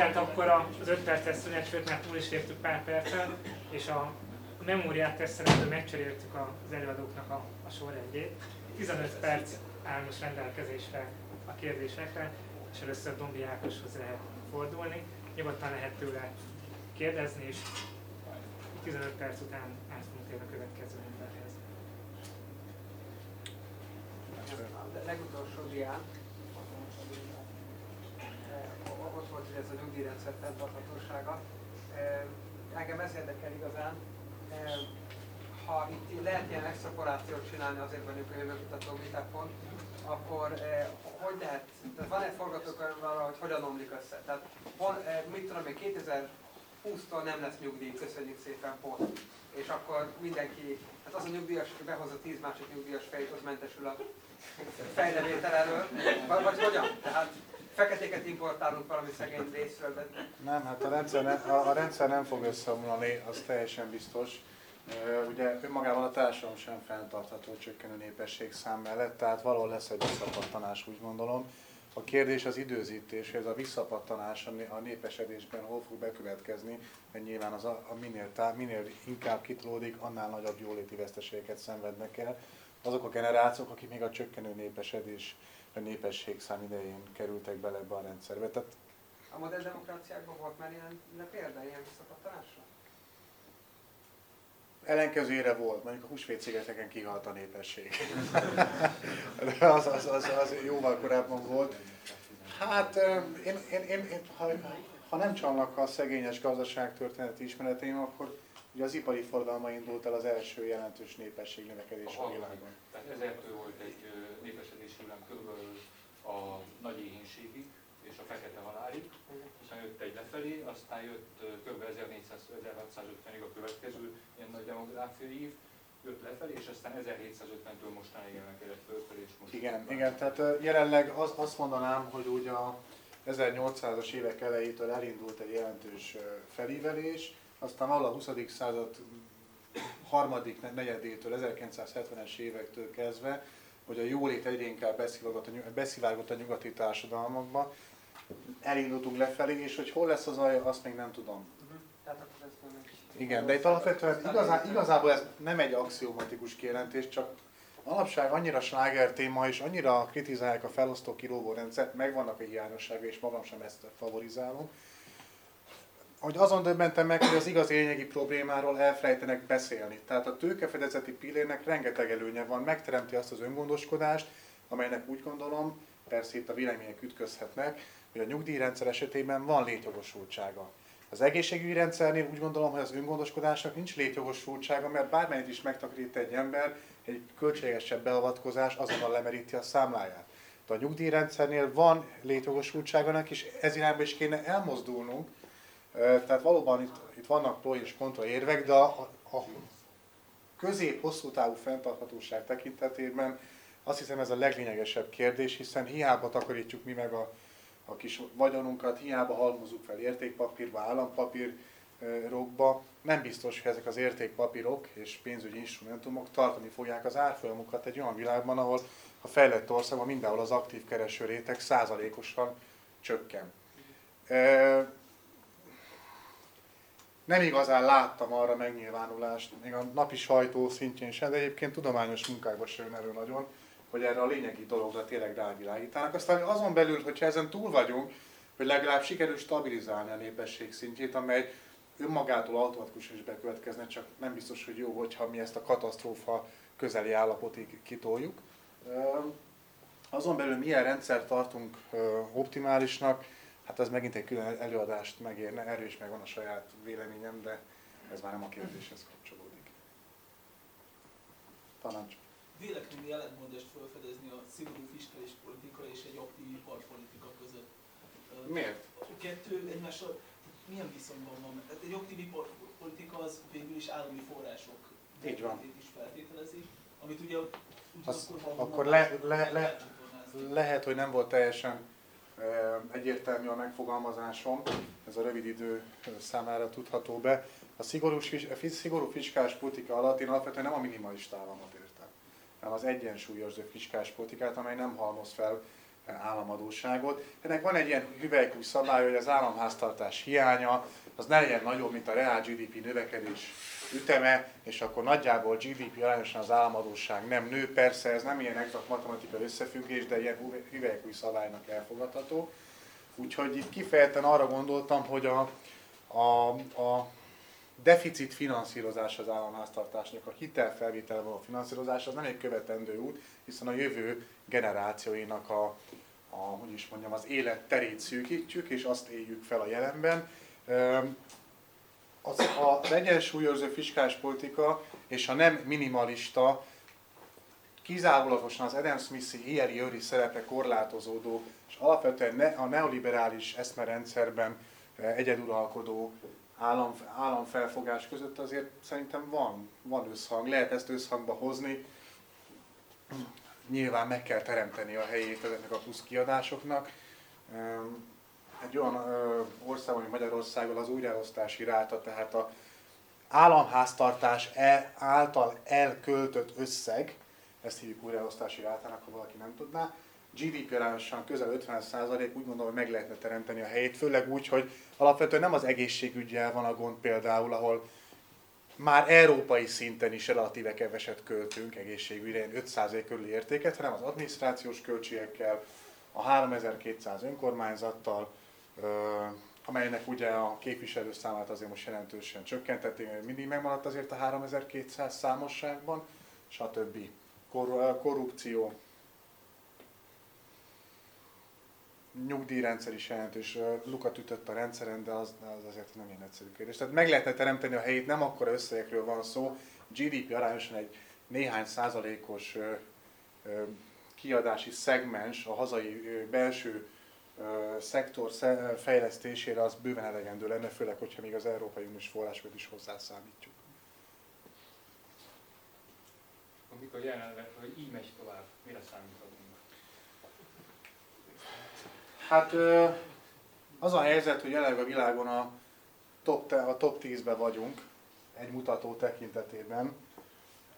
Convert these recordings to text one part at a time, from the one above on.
tehát akkor az 5 perces szünet, sőt már túl is léptük pár percen, és a memóriát teszteletből megcseréltük az előadóknak a, a sorrendjét. 15 perc áll most rendelkezésre a kérdésekre, és először Dombi Ákoshoz lehet fordulni. Nyugodtan lehet tőle kérdezni, és 15 perc után át fogunk térni a következő emberhez. A legutolsó dián, eh, ott volt hogy ez a nyugdíjrendszer fenntarthatósága. Engem ez érdekel igazán. Ha itt lehet ilyen extrapolációt csinálni, azért vagyunk a jövőkutató vitákon, akkor eh, hogy lehet, tehát van egy forgatókönyv arra, hogy hogyan omlik össze. Tehát van, eh, mit tudom én, 2020-tól nem lesz nyugdíj, köszönjük szépen, pont. És akkor mindenki, hát az a nyugdíjas, aki behozza 10 másik nyugdíjas fejt, az mentesül a fejlevétel elől. Vagy, vagy hogyan? Tehát feketéket importálunk valami szegény részről, Nem, hát a rendszer, ne, a, a rendszer nem fog összeomlani, az teljesen biztos. Ugye önmagában a társadalom sem fenntartható csökkenő népesség szám mellett, tehát valahol lesz egy visszapattanás, úgy gondolom. A kérdés az időzítés, ez a visszapattanás a né- a népesedésben hol fog bekövetkezni, mert nyilván az a, a minél, tá, minél inkább kitolódik, annál nagyobb jóléti veszteségeket szenvednek el. Azok a generációk, akik még a csökkenő népesedés, a népességszám idején kerültek bele ebbe a rendszerbe. Tehát a modern demokráciákban volt már ilyen ilyen példa, ilyen visszapattanásra? Ellenkezőjére volt, mondjuk a húsvétszigeteken kihalt a népesség. De az, az, az, az jóval korábban volt. Hát én, én, én, én ha, ha nem csalnak a szegényes gazdaságtörténeti ismereteim, akkor ugye az ipari forradalma indult el az első jelentős népesség növekedés a világon. Tehát ezertől volt egy ö, népesedési hullám körülbelül a nagy éhénységig és a fekete halálig, aztán jött egy lefelé, aztán jött kb. 1400-1650-ig a következő ilyen nagy demográfiai év, jött lefelé, és aztán 1750-től mostanáig emelkedett fölfelé, és most Igen, igen, tehát jelenleg az, azt mondanám, hogy ugye a 1800-as évek elejétől elindult egy jelentős felívelés, aztán valahol a 20. század harmadik ne- negyedétől, 1970-es évektől kezdve, hogy a jólét egyre inkább beszivárgott a, nyugati társadalmakba, elindultunk lefelé, és hogy hol lesz az alja, azt még nem tudom. Igen, de itt alapvetően igazá, igazából ez nem egy axiomatikus kijelentés, csak manapság annyira sláger téma, és annyira kritizálják a felosztó kilóvó rendszert, megvannak a hiányossága, és magam sem ezt favorizálom, hogy azon döbbentem meg, hogy az igazi lényegi problémáról elfelejtenek beszélni. Tehát a tőkefedezeti pillérnek rengeteg előnye van, megteremti azt az öngondoskodást, amelynek úgy gondolom, persze itt a vélemények ütközhetnek, hogy a nyugdíjrendszer esetében van létjogosultsága. Az egészségügyi rendszernél úgy gondolom, hogy az öngondoskodásnak nincs létjogosultsága, mert bármennyit is megtakarít egy ember, egy költségesebb beavatkozás azonnal lemeríti a számláját. De a nyugdíjrendszernél van létjogosultságának, és ez irányba is kéne elmozdulnunk. Tehát valóban itt, itt vannak pro és kontra érvek, de a, a közép-hosszú távú fenntarthatóság tekintetében azt hiszem ez a leglényegesebb kérdés, hiszen hiába takarítjuk mi meg a, a kis vagyonunkat, hiába halmozzuk fel értékpapírba, állampapírokba, nem biztos, hogy ezek az értékpapírok és pénzügyi instrumentumok tartani fogják az árfolyamukat egy olyan világban, ahol a fejlett országban mindenhol az aktív kereső réteg százalékosan csökken. Ö, nem igazán láttam arra megnyilvánulást, még a napi sajtó szintjén sem, de egyébként tudományos munkákban sem erről nagyon, hogy erre a lényegi dologra tényleg rávilágítanak. Aztán azon belül, hogyha ezen túl vagyunk, hogy legalább sikerül stabilizálni a népesség szintjét, amely önmagától automatikus is bekövetkezne, csak nem biztos, hogy jó, hogyha mi ezt a katasztrófa közeli állapotig kitoljuk. Azon belül milyen rendszert tartunk optimálisnak, hát ez megint egy külön előadást megérne, erről is megvan a saját véleményem, de ez már nem a kérdéshez kapcsolódik. Tanács. véletlenül ellentmondást felfedezni a szigorú fiskális politika és egy aktív iparpolitika között. Miért? A kettő egymással milyen viszonyban van? Tehát egy aktív iparpolitika az végül is állami források Így van. is feltételezi, amit ugye Az- akkor le- le- le-. Lehet, hogy nem volt teljesen egyértelmű a megfogalmazásom, ez a rövid idő számára tudható be. A szigorú, a szigorú fiskális politika alatt én alapvetően nem a minimalista államot értem, hanem az egyensúlyos fiskális politikát, amely nem halmoz fel államadóságot. Ennek van egy ilyen hüvelykúj szabály, hogy az államháztartás hiánya az ne legyen nagyobb, mint a reál GDP növekedés üteme, és akkor nagyjából GDP arányosan az államadóság nem nő. Persze ez nem ilyen exakt matematikai összefüggés, de ilyen hüvelykúj szabálynak elfogadható. Úgyhogy itt kifejezetten arra gondoltam, hogy a, a, a deficit finanszírozás az államháztartásnak, a hitelfelvétel való finanszírozás az nem egy követendő út, hiszen a jövő generációinak a, a hogy is mondjam, az élet terét szűkítjük, és azt éljük fel a jelenben. Az, az egyensúlyozó fiskális politika és a nem minimalista, kizárólagosan az Adam Smith-i Hieri szerepe korlátozódó, és alapvetően ne, a neoliberális eszmerendszerben egyeduralkodó állam, államfelfogás között azért szerintem van, van összhang. Lehet ezt összhangba hozni. Nyilván meg kell teremteni a helyét ezeknek a plusz kiadásoknak. Egy olyan ország, mint Magyarországon az újraosztási ráta, tehát a államháztartás el, által elköltött összeg, ezt hívjuk újraosztási rátának, ha valaki nem tudná, GDP arányosan közel 50% úgy gondolom, hogy meg lehetne teremteni a helyét, főleg úgy, hogy alapvetően nem az egészségügyel van a gond például, ahol már európai szinten is relatíve keveset költünk egészségügyre, 5% körüli értéket, hanem az adminisztrációs költségekkel, a 3200 önkormányzattal, amelynek ugye a képviselő számát azért most jelentősen csökkentették, mindig megmaradt azért a 3200 számosságban, stb. Korrupció, nyugdíjrendszer is jelentős, lukat ütött a rendszeren, de az, az azért nem ilyen egyszerű kérdés. Tehát meg lehetne teremteni a helyét, nem akkora összegekről van szó, GDP arányosan egy néhány százalékos kiadási szegmens a hazai belső szektor fejlesztésére az bőven elegendő lenne, főleg, hogyha még az Európai Uniós forrásokat is hozzászámítjuk. Amikor jelenleg, hogy így megy tovább, mire számít? Hát az a helyzet, hogy jelenleg a világon a top, a top 10-ben vagyunk, egy mutató tekintetében,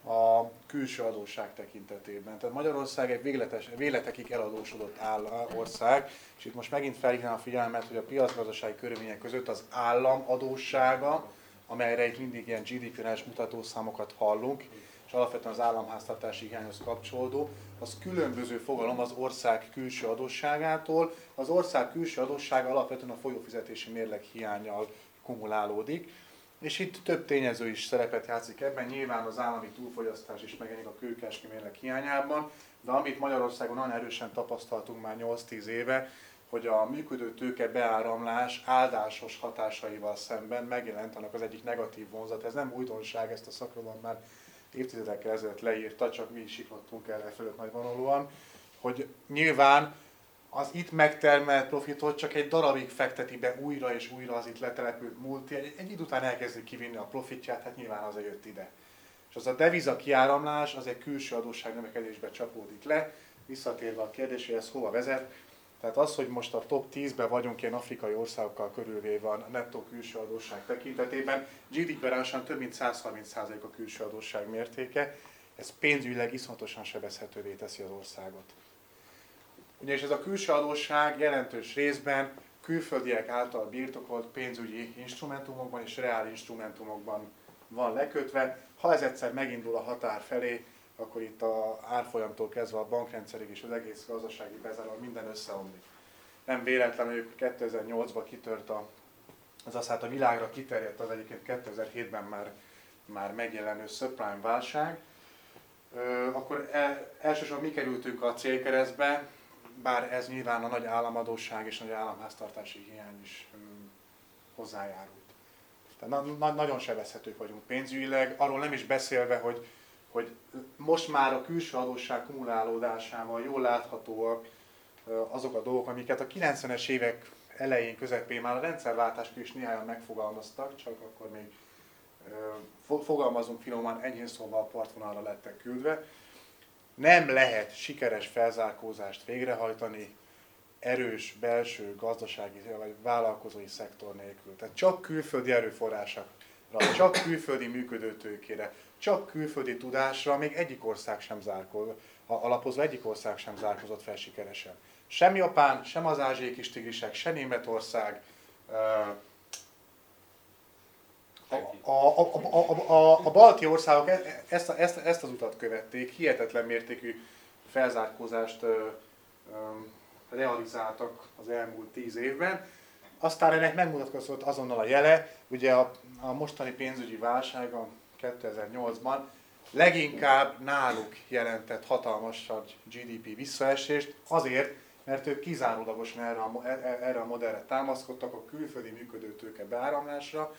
a külső adósság tekintetében. Tehát Magyarország egy végletes, végletekig eladósodott áll, ország, és itt most megint felhívnám a figyelmet, hogy a piacgazdasági körülmények között az állam adóssága, amelyre itt mindig ilyen GDP-nes mutatószámokat hallunk, és alapvetően az államháztartási hiányhoz kapcsolódó, az különböző fogalom az ország külső adósságától. Az ország külső adóssága alapvetően a folyófizetési mérleg hiányal kumulálódik, és itt több tényező is szerepet játszik ebben, nyilván az állami túlfogyasztás is megjelenik a kőkeski mérleg hiányában, de amit Magyarországon nagyon erősen tapasztaltunk már 8-10 éve, hogy a működő tőke beáramlás áldásos hatásaival szemben megjelent annak az egyik negatív vonzat. Ez nem újdonság, ezt a szakroban már évtizedekkel ezelőtt leírta, csak mi is siklottunk el e fölött nagyvonalúan, hogy nyilván az itt megtermelt profitot csak egy darabig fekteti be újra és újra az itt letelepült multi, egy, egy idő után elkezdi kivinni a profitját, hát nyilván az jött ide. És az a deviza kiáramlás, az egy külső adósság növekedésbe csapódik le, visszatérve a kérdés, hogy ez hova vezet, tehát az, hogy most a top 10-ben vagyunk ilyen afrikai országokkal körülvéve a nettó külső adósság tekintetében, GDP arányosan több mint 130% a külső adósság mértéke, ez pénzügyileg iszonyatosan sebezhetővé teszi az országot. Ugyanis ez a külső adósság jelentős részben külföldiek által birtokolt pénzügyi instrumentumokban és reál instrumentumokban van lekötve. Ha ez egyszer megindul a határ felé, akkor itt a árfolyamtól kezdve a bankrendszerig és az egész gazdasági bezáron minden összeomlik. Nem véletlenül 2008-ban kitört a, az azt hát a világra kiterjedt az egyébként 2007-ben már, már megjelenő subprime válság, akkor el, elsősorban mi kerültünk a célkeresztbe, bár ez nyilván a nagy államadóság és nagy államháztartási hiány is hozzájárult. Tehát na, na, nagyon sebezhetők vagyunk pénzügyileg, arról nem is beszélve, hogy hogy most már a külső adósság kumulálódásával jól láthatóak azok a dolgok, amiket a 90-es évek elején, közepén már a rendszerváltáskor is néhányan megfogalmaztak, csak akkor még fogalmazunk finoman, enyhén szóval a partvonalra lettek küldve. Nem lehet sikeres felzárkózást végrehajtani erős belső gazdasági vagy vállalkozói szektor nélkül. Tehát csak külföldi erőforrásokra, csak külföldi működőtőkére, csak külföldi tudásra még egyik ország sem zárkózott, alapozva egyik ország sem zárkozott fel sikeresen. sem Japán, sem az ázsiai kis tigrisek, sem Németország, a, a balti országok e- ezt, a- ezt, ezt az utat követték, hihetetlen mértékű felzárkózást ö, ö, realizáltak az elmúlt tíz évben. Aztán ennek megmutatkozott azonnal a jele, ugye a, a mostani pénzügyi válság a 2008-ban leginkább náluk jelentett hatalmas GDP visszaesést, azért, mert ők kizárólagosan erre a, e- e- erre a modellre támaszkodtak, a külföldi működő tőke beáramlásra,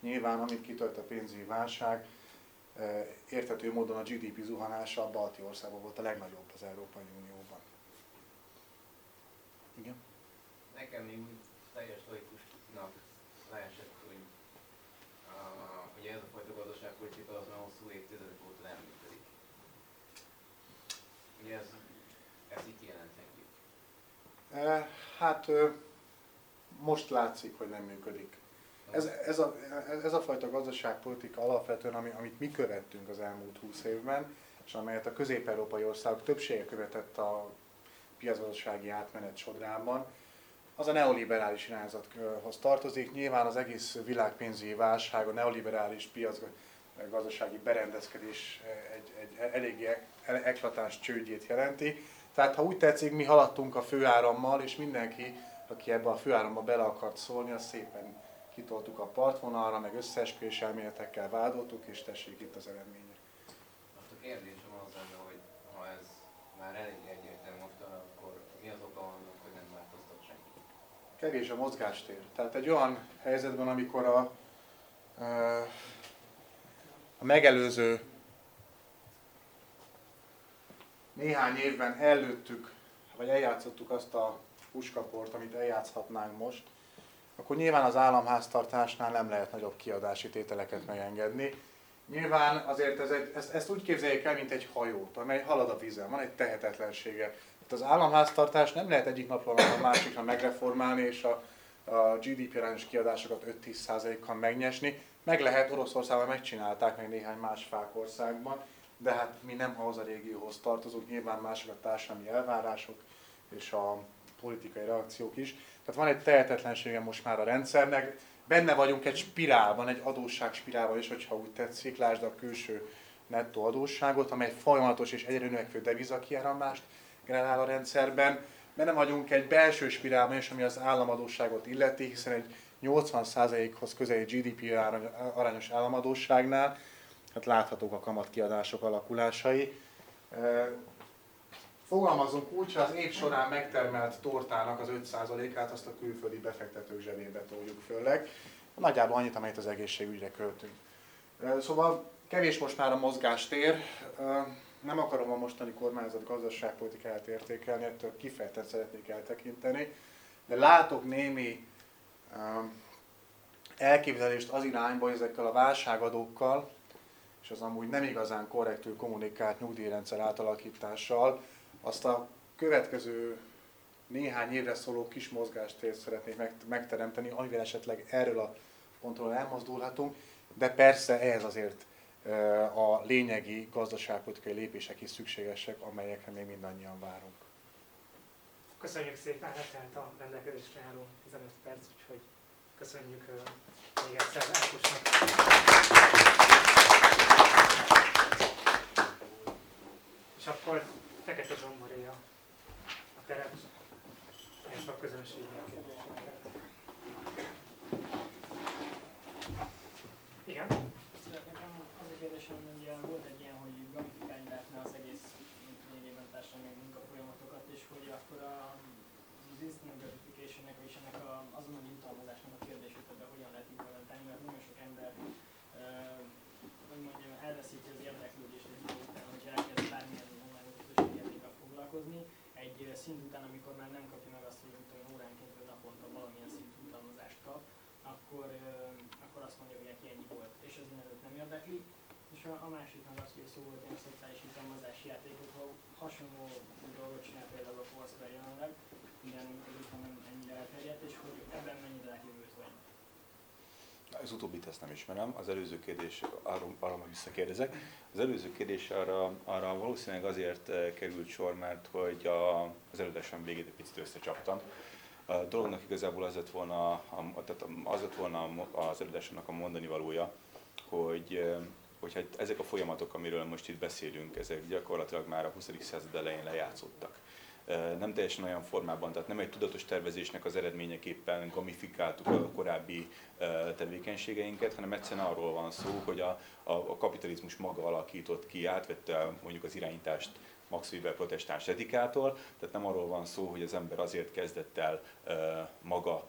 Nyilván, amit kitölt a pénzügyi válság, érthető módon a GDP zuhanása a balti országban volt a legnagyobb az Európai Unióban. Igen? Nekem még úgy teljes laikusnak leesett, hogy uh, ugye ez a fajta gazdaságpolitika az már hosszú évtizedek óta nem működik. Ugye ez, ez itt jelenthetjük. Eh, Hát most látszik, hogy nem működik. Ez, ez, a, ez a fajta gazdaságpolitika alapvetően, ami, amit mi követtünk az elmúlt 20 évben, és amelyet a közép-európai országok többsége követett a piacgazdasági átmenet sodrában, az a neoliberális irányzathoz tartozik. Nyilván az egész világ pénzügyi válság, a neoliberális piacgazdasági berendezkedés egy, egy eléggé ek- eklatáns csődjét jelenti. Tehát ha úgy tetszik, mi haladtunk a főárammal, és mindenki, aki ebbe a főáramba bele akart szólni, az szépen kitoltuk a partvonalra, meg összeesküvés elméletekkel vádoltuk, és tessék itt az eredménye. Most a kérdésem az lenne, hogy ha ez már elég egyértelmű mostanra, akkor mi az oka annak, hogy nem változtat senki? Kevés a mozgástér. Tehát egy olyan helyzetben, amikor a, a megelőző néhány évben előttük, vagy eljátszottuk azt a puskaport, amit eljátszhatnánk most, akkor nyilván az államháztartásnál nem lehet nagyobb kiadási tételeket megengedni. Nyilván azért ez egy, ezt, ezt úgy képzeljék el, mint egy hajót, amely halad a vízen, van egy tehetetlensége. Tehát az államháztartás nem lehet egyik napról a másikra megreformálni, és a, a GDP arányos kiadásokat 5-10%-kal megnyesni. Meg lehet, Oroszországban megcsinálták, meg néhány más fák országban, de hát mi nem ahhoz a régióhoz tartozunk, nyilván mások a társadalmi elvárások és a politikai reakciók is. Tehát van egy tehetetlensége most már a rendszernek, benne vagyunk egy spirálban, egy adósság spirálban is, hogyha úgy tetszik, lásd a külső nettó adósságot, amely folyamatos és egyre növekvő devizakiáramlást generál a rendszerben. Benne vagyunk egy belső spirálban is, ami az államadósságot illeti, hiszen egy 80%-hoz közeli GDP arány- arányos államadósságnál, hát láthatók a kamatkiadások alakulásai. Fogalmazunk úgy, hogy az év során megtermelt tortának az 5%-át azt a külföldi befektetők zsebébe toljuk főleg. Nagyjából annyit, amelyet az egészségügyre költünk. Szóval kevés most már a mozgástér. Nem akarom a mostani kormányzat gazdaságpolitikáját értékelni, ettől kifejezetten szeretnék eltekinteni, de látok némi elképzelést az irányba, hogy ezekkel a válságadókkal, és az amúgy nem igazán korrektül kommunikált nyugdíjrendszer átalakítással, azt a következő néhány évre szóló kis mozgástért szeretnék meg- megteremteni, amivel esetleg erről a pontról elmozdulhatunk, de persze ehhez azért a lényegi gazdaságpolitikai lépések is szükségesek, amelyekre még mindannyian várunk. Köszönjük szépen, letelt a rendelkezésre álló 15 perc, úgyhogy köszönjük még egyszer Ákosnak. És akkor Fekete Zsomboré a, a terep, és a kérdéseket. Igen? Nekem az a kérdésem, hogy ugye volt egy ilyen, hogy gamifikálni lehetne az egész lényegében társadalmi munkafolyamatokat, és hogy akkor a, az instant gratification és ennek a, azonnali jutalmazásnak a kérdését ebbe hogyan lehet implementálni, mert nagyon sok ember ö, hogy mondjam, elveszíti az érdeklődést egy idő után, hogyha elkezd bármilyen online közösségi játékkal foglalkozni, egy szint után, amikor már nem kapja meg azt, hogy tudom, óránként vagy naponta valamilyen szintű jutalmazást kap, akkor, akkor azt mondja, hogy neki ennyi volt, és ez mindenütt nem érdekli. És a, a másik meg az, hogy szó volt ilyen szociális jutalmazási játékokról, hasonló dolgot csinál például a Foursquare jelenleg, minden nem ennyire elterjedt, és hogy ebben mennyire lehet. Az utóbbit ezt nem ismerem, az előző kérdés, arról, arról majd visszakérdezek. Az előző kérdés arra, arra valószínűleg azért eh, került sor, mert hogy a, az előadásom végét egy picit összecsaptam. A dolognak igazából az lett volna, a, tehát az lett volna az előadásomnak a mondani valója, hogy eh, hogyha ezek a folyamatok, amiről most itt beszélünk, ezek gyakorlatilag már a 20. század elején lejátszottak. Nem teljesen olyan formában, tehát nem egy tudatos tervezésnek az eredményeképpen gamifikáltuk a korábbi tevékenységeinket, hanem egyszerűen arról van szó, hogy a, a, a kapitalizmus maga alakított ki, átvette mondjuk az irányítást Max Weber protestáns etikától, tehát nem arról van szó, hogy az ember azért kezdett el maga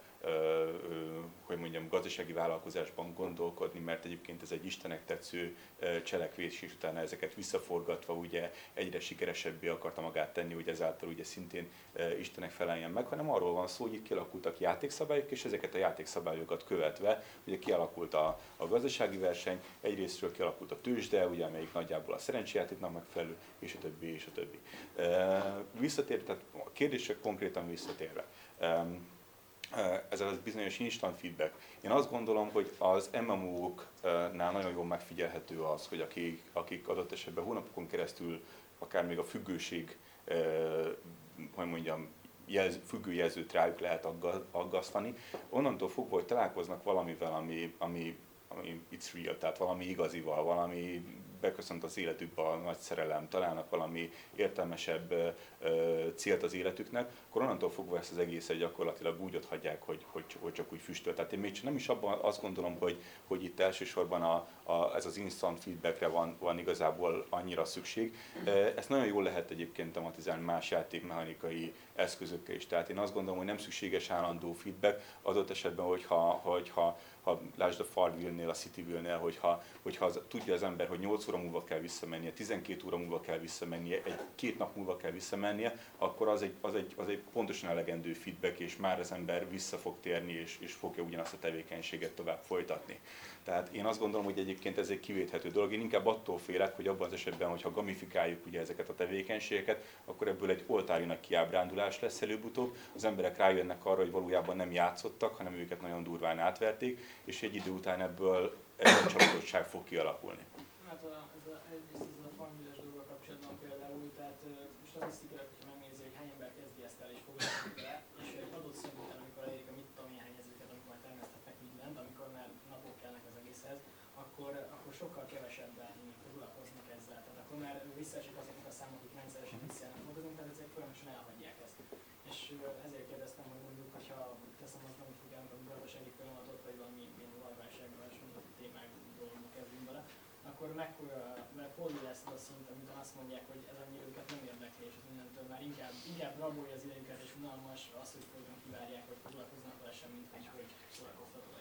hogy mondjam, gazdasági vállalkozásban gondolkodni, mert egyébként ez egy Istenek tetsző cselekvés, és utána ezeket visszaforgatva ugye egyre sikeresebbé akarta magát tenni, hogy ezáltal ugye szintén Istenek feleljen meg, hanem arról van szó, hogy itt kialakultak játékszabályok, és ezeket a játékszabályokat követve ugye kialakult a, a gazdasági verseny, egyrésztről kialakult a tőzsde, ugye, amelyik nagyjából a szerencsejátéknak megfelelő, és a többi, és a többi. Visszatérve, tehát a kérdésre konkrétan visszatérve. Ez a bizonyos instant feedback. Én azt gondolom, hogy az MMO-knál nagyon jól megfigyelhető az, hogy akik, akik adott esetben hónapokon keresztül akár még a függőség, hogy mondjam, jelz, függő jelzőt rájuk lehet agga- aggasztani, onnantól fogva, hogy találkoznak valamivel, ami, ami, ami it's real, tehát valami igazival, valami beköszönt az életükbe a nagy szerelem, találnak valami értelmesebb ö, célt az életüknek, akkor onnantól fogva ezt az egészet gyakorlatilag úgy ott hagyják, hogy, hogy, hogy csak úgy füstöl. Tehát én még nem is abban azt gondolom, hogy, hogy itt elsősorban a, a, ez az instant feedbackre van, van igazából annyira szükség. Ezt nagyon jól lehet egyébként tematizálni más játékmechanikai eszközökkel is. Tehát én azt gondolom, hogy nem szükséges állandó feedback, adott esetben, hogyha, hogyha ha lásd a Farmville-nél, a Cityville-nél, hogyha, hogyha az, tudja az ember, hogy 8 óra múlva kell visszamennie, 12 óra múlva kell visszamennie, egy két nap múlva kell visszamennie, akkor az egy, az egy, az egy pontosan elegendő feedback, és már az ember vissza fog térni, és, és fogja ugyanazt a tevékenységet tovább folytatni. Tehát én azt gondolom, hogy egyébként ez egy kivéthető dolog. Én inkább attól félek, hogy abban az esetben, hogyha gamifikáljuk ugye ezeket a tevékenységeket, akkor ebből egy oltári nagy kiábrándulás lesz előbb-utóbb. Az emberek rájönnek arra, hogy valójában nem játszottak, hanem őket nagyon durván átverték, és egy idő után ebből egy csalódottság fog kialakulni. Hát a, ez a, egyrészt ez a farmville dolgok kapcsolatban például, tehát statisztikailag, hogyha megnézi, hogy hány ember kezdi ezt el és foglalkozik vele, és egy adott szint után, amikor elérik a mit tudom én hány ezőket, amikor már termeszthetnek mindent, amikor már napok kellnek az egészhez, akkor, akkor sokkal kevesebben foglalkoznak ezzel. Tehát akkor már visszaesik azoknak a számok, akik rendszeresen visszajönnek dolgozni, tehát ezek folyamatosan elhagyják ezt. És ö, ezért kérdeztem, hogy mondjuk, hogyha teszem azt, nem fog elmondani gazdasági folyamatot, vagy valami ilyen olajválsággal és mondjuk témák dolgokba kezdünk bele, akkor mekkora, mert hol lesz az a szint, amikor azt mondják, hogy ez annyira őket nem érdekli, és mindentől már inkább, inkább rabolja az idejüket, és unalmas az, hogy folyton kivárják, hogy foglalkoznak vele sem, mint hogy, legyen.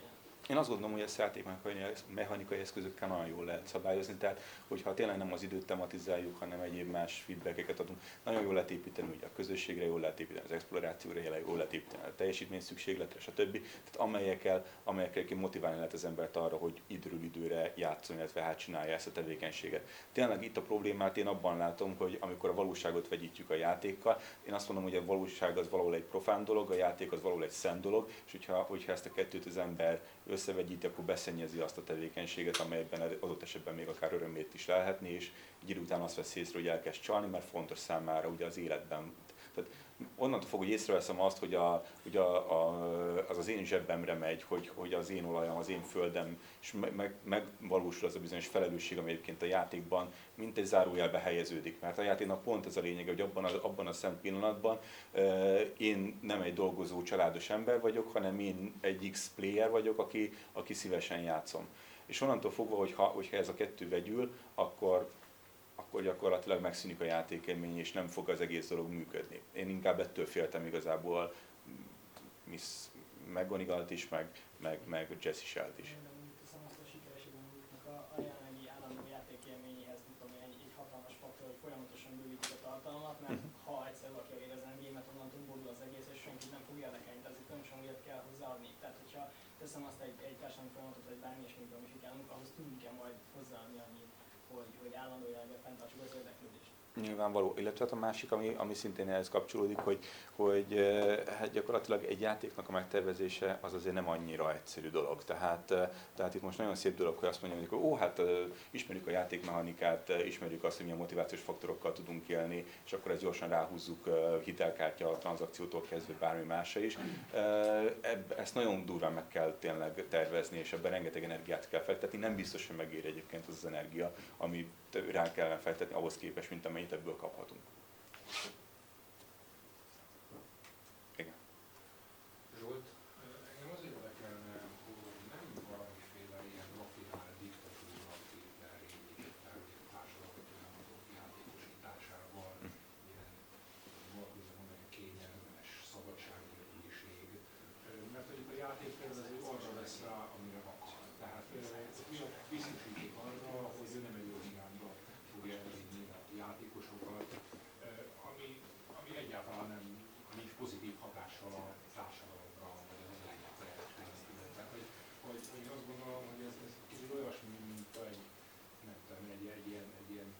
Én azt gondolom, hogy ezt játékmechanikai mechanikai eszközökkel nagyon jól lehet szabályozni, tehát hogyha tényleg nem az időt tematizáljuk, hanem egyéb más feedbackeket adunk, nagyon jól lehet építeni ugye a közösségre, jól lehet építeni az explorációra, jól lehet építeni a teljesítmény szükségletre, stb. Tehát amelyekkel, amelyekkel motiválni lehet az embert arra, hogy időről időre játszon, illetve hát csinálja ezt a tevékenységet. Tényleg itt a problémát én abban látom, hogy amikor a valóságot vegyítjük a játékkal, én azt mondom, hogy a valóság az valahol egy profán dolog, a játék az valahol egy szent dolog, és hogyha, hogyha ezt a kettőt az ember összevegyíti, akkor beszennyezi azt a tevékenységet, amelyben adott esetben még akár örömét is lehetni, és egy idő után azt vesz észre, hogy elkezd csalni, mert fontos számára ugye az életben. Tehát onnantól fog, hogy észreveszem azt, hogy, a, hogy a, a, az az én zsebemre megy, hogy, hogy az én olajam, az én földem, és meg, meg, megvalósul az a bizonyos felelősség, ami egyébként a játékban mint egy zárójelbe helyeződik. Mert a játéknak pont ez a lényege, hogy abban a, abban a szent pillanatban uh, én nem egy dolgozó, családos ember vagyok, hanem én egy X player vagyok, aki, aki szívesen játszom. És onnantól fogva, hogyha, hogyha ez a kettő vegyül, akkor, akkor gyakorlatilag megszűnik a játékélmény, és nem fog az egész dolog működni. Én inkább ettől féltem igazából Miss McGonagall-t is, meg, meg, meg Jesse Shell-t is. Teszem azt a hogy, hogy állandó jelleggel fenntartsuk az érdeklődést. Nyilvánvaló, illetve hát a másik, ami, ami szintén ehhez kapcsolódik, hogy, hogy eh, hát gyakorlatilag egy játéknak a megtervezése az azért nem annyira egyszerű dolog. Tehát, eh, tehát itt most nagyon szép dolog, hogy azt mondjuk, hogy ó, hát eh, ismerjük a játékmechanikát, ismerjük azt, hogy milyen motivációs faktorokkal tudunk élni, és akkor ezt gyorsan ráhúzzuk hitelkártya, tranzakciótól kezdve bármi másra is. Ezt nagyon durván meg kell tényleg tervezni, és ebben rengeteg energiát kell fektetni. Nem biztos, hogy megér egyébként az az energia, ami rá kellene fektetni ahhoz képest, mint amennyit ebből kaphatunk. Igen. Zsolt, engem az érdekelne, hogy nem valamiféle ilyen rafinált diktatúra kétel épített társadalmi folyamatok játékosításával, ilyen valahogy mondani kényelmes szabadságérzéség, mert hogy itt a játéktervező arra lesz rá, amire akar. Tehát mi a biztosíték arra, hogy ő nem egy olyan irányba fogja elvinni a játékosokat, ami, ami egyáltalán nem nincs pozitív hatással a társadalomra, vagy az életre. Tehát, hogy, hogy, hogy én azt gondolom, hogy ez, ez kicsit olyasmi, mint egy, nem tudom, egy, egy ilyen, egy ilyen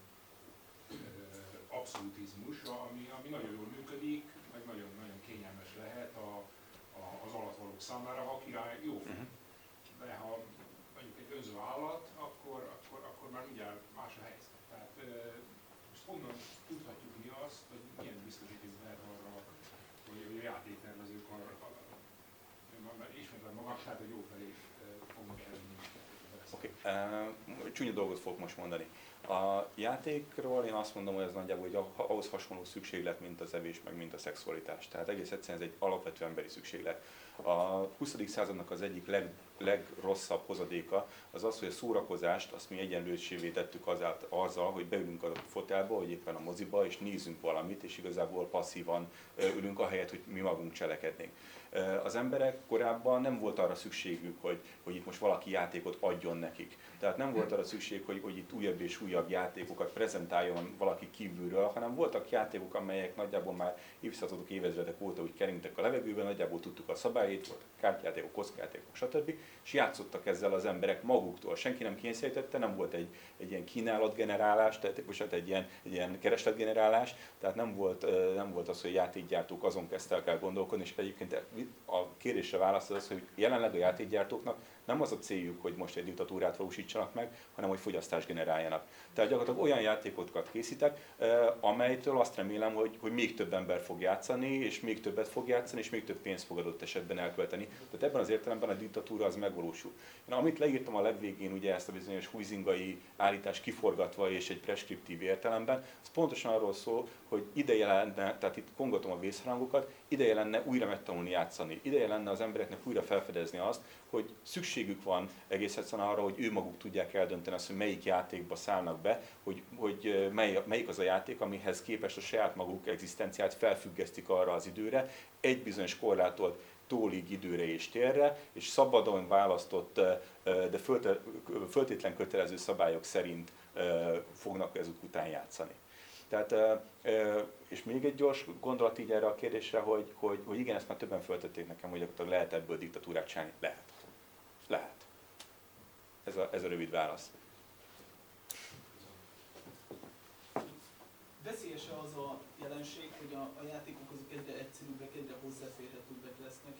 ö, abszolutizmus, ami, ami nagyon jól működik, meg nagyon-nagyon kényelmes lehet a, a, az alatvalók számára, ha király jó. De ha mondjuk egy önző állat, akkor, akkor, akkor már mindjárt más a helyzet. Tehát most honnan tudhatjuk mi azt, hogy milyen biztosíték lehet arra, hogy hogy a játéktervezők arra, ismétlem magam, hogy jó felé fognak. Oké, okay. csúnya dolgot fogok most mondani. A játékról én azt mondom, hogy ez nagyjából egy ahhoz hasonló szükséglet, mint az evés, meg mint a szexualitás. Tehát egész egyszerűen ez egy alapvető emberi szükséglet. A 20. századnak az egyik leg, legrosszabb hozadéka az az, hogy a szórakozást azt mi egyenlősévé tettük azát, azzal, hogy beülünk a fotelba, vagy éppen a moziba, és nézzünk valamit, és igazából passzívan ülünk, ahelyett, hogy mi magunk cselekednénk. Az emberek korábban nem volt arra szükségük, hogy, hogy itt most valaki játékot adjon nekik. Tehát nem volt arra szükség, hogy, hogy itt újabb és újabb játékokat prezentáljon valaki kívülről, hanem voltak játékok, amelyek nagyjából már évszázadok, évezredek óta úgy keringtek a levegőben, nagyjából tudtuk a szabályait, voltak kártyátékok, kockájátékok, stb. És játszottak ezzel az emberek maguktól. Senki nem kényszerítette, nem volt egy, egy ilyen kínálatgenerálás, tehát bocsánat, egy ilyen, egy ilyen keresletgenerálás, tehát nem volt, nem volt az, hogy játékgyártók azon kezdtek el gondolkodni, és egyébként a kérésre válasz az, hogy jelenleg a játékgyártóknak nem az a céljuk, hogy most egy diktatúrát valósítsanak meg, hanem hogy fogyasztást generáljanak. Tehát gyakorlatilag olyan játékokat készítek, amelytől azt remélem, hogy, hogy még több ember fog játszani, és még többet fog játszani, és még több pénzt fog adott esetben elkölteni. Tehát ebben az értelemben a diktatúra az megvalósul. Én amit leírtam a legvégén, ugye ezt a bizonyos húzingai állítást kiforgatva és egy preskriptív értelemben, az pontosan arról szól, hogy ideje lenne, tehát itt kongatom a vészharangokat, ideje lenne újra megtanulni játszani, ideje lenne az embereknek újra felfedezni azt, hogy szükségük van egész egyszerűen arra, hogy ő maguk tudják eldönteni azt, hogy melyik játékba szállnak be, hogy, hogy mely, melyik az a játék, amihez képest a saját maguk egzisztenciát felfüggesztik arra az időre, egy bizonyos korlátolt tólig időre és térre, és szabadon választott, de föltétlen kötelező szabályok szerint fognak ezek után játszani. Tehát, és még egy gyors gondolat így erre a kérdésre, hogy, hogy, hogy igen, ezt már többen föltették nekem, hogy gyakorlatilag lehet ebből diktatúrát csinálni. Lehet. Lehet. Ez a, ez a rövid válasz. Veszélyes-e az a jelenség, hogy a, a játékok azok egyre egyszerűbbek, egyre hozzáférhetőbbek lesznek,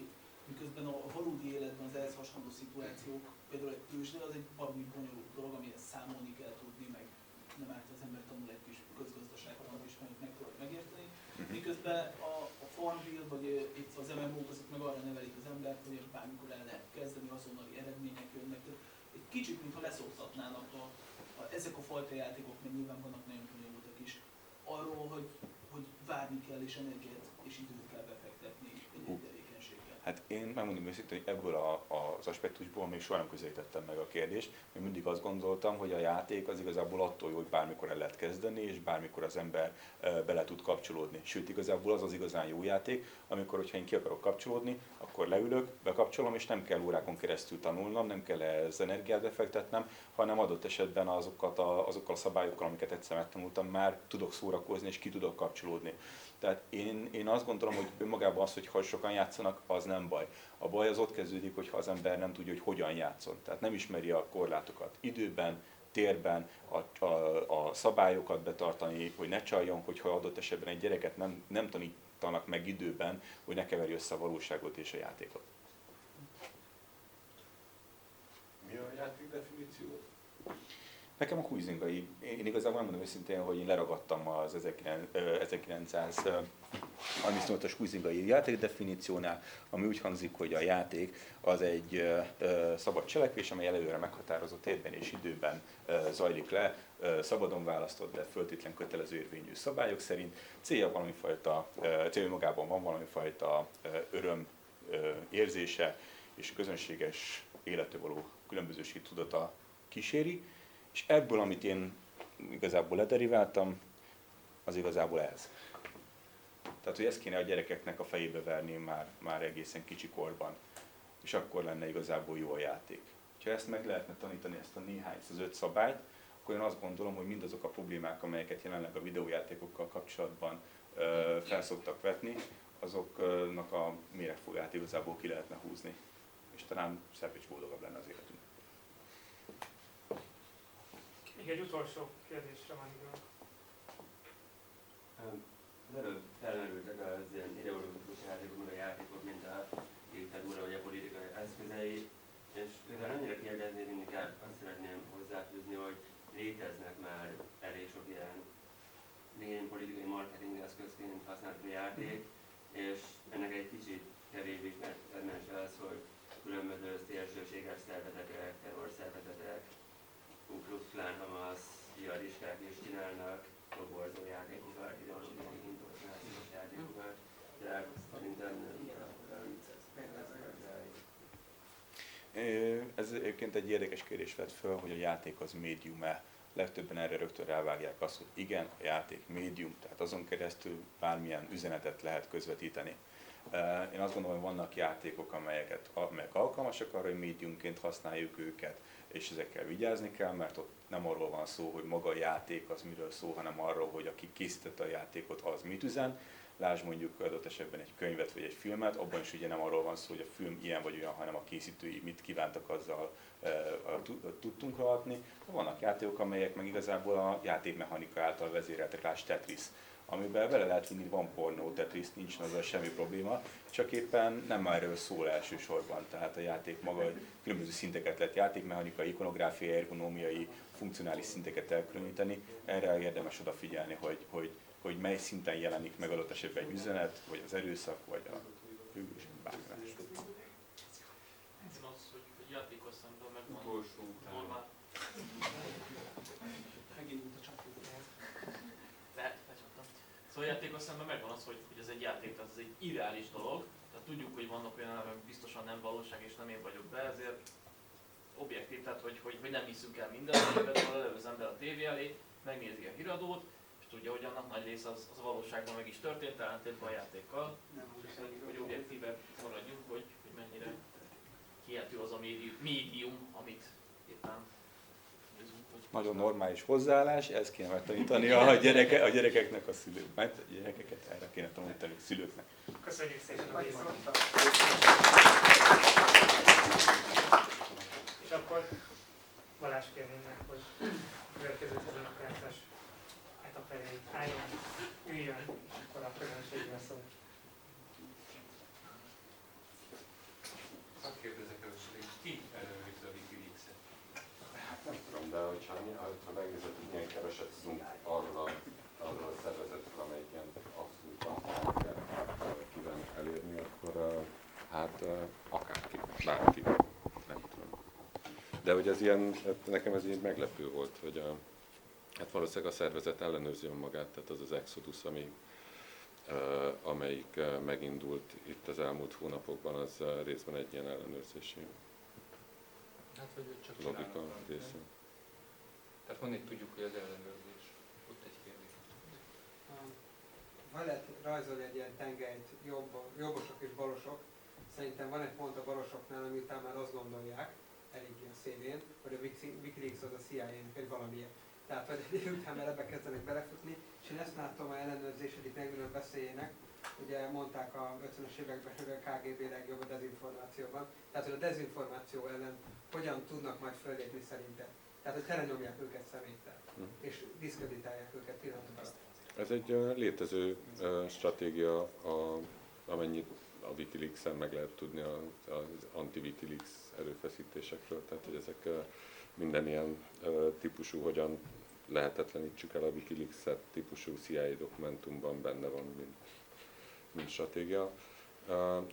miközben a, a valódi életben az ehhez hasonló szituációk, például egy tőzsde, az egy valami bonyolult dolog, amihez számolni kell tudni, meg nem árt az ember tanul egy kis közgazdaságtanul is, meg meg tudod megérteni. Miközben a, a Farmville, vagy itt az MMO-k, azok meg arra nevelik az embert, hogy bármikor el lehet kezdeni, azonnali eredmények jönnek. Tehát egy kicsit, mintha leszoktatnának a, a, ezek a fajta játékok, meg nyilván vannak nagyon bonyolultak is, arról, hogy, hogy várni kell, és energiát és időt kell befektetni egy Hú. tevékenységbe. Hát én megmondom őszintén, hogy ebből a, az aspektusból még soha nem közelítettem meg a kérdést. Én mindig azt gondoltam, hogy a játék az igazából attól jó, hogy bármikor el lehet kezdeni, és bármikor az ember bele tud kapcsolódni. Sőt, igazából az az igazán jó játék, amikor, hogyha én ki akarok kapcsolódni, akkor leülök, bekapcsolom, és nem kell órákon keresztül tanulnom, nem kell ehhez energiát befektetnem, hanem adott esetben azokat a, azokkal a szabályokkal, amiket egyszer megtanultam, már tudok szórakozni, és ki tudok kapcsolódni. Tehát én, én azt gondolom, hogy önmagában az, hogy ha sokan játszanak, az nem baj. A baj az ott kezdődik, hogyha az ember nem tudja, hogy hogyan játszon. Tehát nem ismeri a korlátokat időben, térben a, a, a szabályokat betartani, hogy ne csaljon, hogyha adott esetben egy gyereket nem, nem tanítanak meg időben, hogy ne keverje össze a valóságot és a játékot. Mi a játék definíció? Nekem a Huizingai, én igazából mondom őszintén, hogy én leragadtam az 1938-as Huizingai játékdefiníciónál, ami úgy hangzik, hogy a játék az egy szabad cselekvés, amely előre meghatározott térben és időben zajlik le, szabadon választott, de föltétlen kötelező érvényű szabályok szerint. Célja valamifajta, célja magában van valamifajta öröm érzése, és közönséges élető való különbözőség tudata kíséri, és ebből, amit én igazából lederiváltam, az igazából ez. Tehát, hogy ezt kéne a gyerekeknek a fejébe verni már, már egészen kicsi korban, és akkor lenne igazából jó a játék. Ha ezt meg lehetne tanítani, ezt a néhány, ezt az öt szabályt, akkor én azt gondolom, hogy mindazok a problémák, amelyeket jelenleg a videójátékokkal kapcsolatban ö, felszoktak vetni, azoknak a méregfogát igazából ki lehetne húzni. És talán szebb és boldogabb lenne az életünk. Még egy utolsó kérdésre idő. Az előbb felmerültek az ilyen ideológikus játékok, meg a játékok, mint a diktatúra vagy a politikai eszközei, és mivel annyira kérdezni, inkább azt szeretném hozzáfűzni, hogy léteznek már elég sok ilyen ilyen politikai marketing eszközként használható játék, és ennek egy kicsit kevésbé ismert az, hogy különböző szélsőséges szervezetek, terrorszervezetek, Ku Klux Klan, Hamas, jihadisták is csinálnak toborzó játékokat, ideológiai intoxikációs játékokat, de szerintem nem Ez egyébként egy érdekes kérdés vett föl, hogy a játék az médium-e. Legtöbben erre rögtön rávágják azt, hogy igen, a játék médium, tehát azon keresztül bármilyen üzenetet lehet közvetíteni. Én azt gondolom, hogy vannak játékok, amelyeket, amelyek alkalmasak arra, hogy médiumként használjuk őket, és ezekkel vigyázni kell, mert ott nem arról van szó, hogy maga a játék az miről szól, hanem arról, hogy aki készítette a játékot, az mit üzen. Lásd mondjuk adott esetben egy könyvet vagy egy filmet, abban is ugye nem arról van szó, hogy a film ilyen vagy olyan, hanem a készítői mit kívántak azzal e, a tu- a tudtunkra adni. Vannak játékok, amelyek meg igazából a játékmechanika által vezéreltek, lásd Tetris amiben vele lehet vinni, van pornó, Tetris, nincs azzal semmi probléma, csak éppen nem erről szól elsősorban. Tehát a játék maga különböző szinteket lehet játékmechanikai, ikonográfiai, ergonómiai, funkcionális szinteket elkülöníteni. Erre érdemes odafigyelni, hogy, hogy, hogy mely szinten jelenik meg adott esetben egy üzenet, vagy az erőszak, vagy a hűvös, bármi más. Ez az, hogy, hogy játékos szemben megvan Utolsó normál. Megint a csapó. Le, lecsaptam. Szóval játékos szemben megvan az, hogy, hogy ez egy játék, tehát ez egy ideális dolog. Tehát tudjuk, hogy vannak olyan elemek, amik biztosan nem valóság, és nem én vagyok be, ezért objektív, tehát hogy, hogy, hogy nem hiszünk el mindent, amiben leül az ember a tévé elé, megnézi a híradót, és tudja, hogy annak nagy része az, az valóságban meg is történt, ellentétben a játékkal. Nem, hogy, hogy objektívek maradjunk, hogy, hogy mennyire hihető az a médium, médium amit éppen. Hogy Nagyon normális hozzáállás, ezt kéne megtanítani a, gyereke, a gyerekeknek, a szülők, mert a gyerekeket erre kéne tanítani a szülőknek. Köszönjük szépen mondta. És akkor Balázs kérném meg, hogy következő 15 perces etap elé álljon, üljön, és akkor a közönségre szól. Azt kérdezek először, hogy ki ellenőrizze a Wikileaks-et? Hát nem tudom, de hogyha, ha megnézed, keveset tudunk arról a, arról a szervezetről, amelyik ilyen abszolút kíván elérni, akkor hát akárki, bárki, nem tudom. De hogy ez ilyen, hát nekem ez így meglepő volt, hogy a, hát valószínűleg a szervezet ellenőrzi önmagát, tehát az az Exodus, ami, amelyik megindult itt az elmúlt hónapokban, az részben egy ilyen ellenőrzési Hát, hogy csak logika része. Tehát honnét tudjuk, hogy az ellenőrzés? Ott egy kérdés. Van lehet rajzolni egy ilyen tengelyt, jobb, jobbosok és balosok. Szerintem van egy pont a balosoknál, ami után már azt gondolják, elég ilyen szélén, hogy a Wiki- Wikileaks az a CIA-nek egy valamilyen. Tehát, hogy egy idő után ebbe kezdenek belefutni, és én ezt látom a ellenőrzés egyik legnagyobb veszélyének, ugye mondták a 50-es években, hogy a KGB legjobb a dezinformációban. Tehát, hogy a dezinformáció ellen hogyan tudnak majd föllépni szerintem. Tehát, hogy telenyomják őket személytel, Mhm. és diszkreditálják őket pillanatok alatt. Ez egy ö, létező ö, stratégia, a, amennyit a Wikileaks-en meg lehet tudni az, az anti-Wikileaks erőfeszítésekről, tehát hogy ezek ö, minden ilyen típusú, hogyan lehetetlenítsük el a Wikileaks-et típusú CIA dokumentumban benne van, mint, mint stratégia.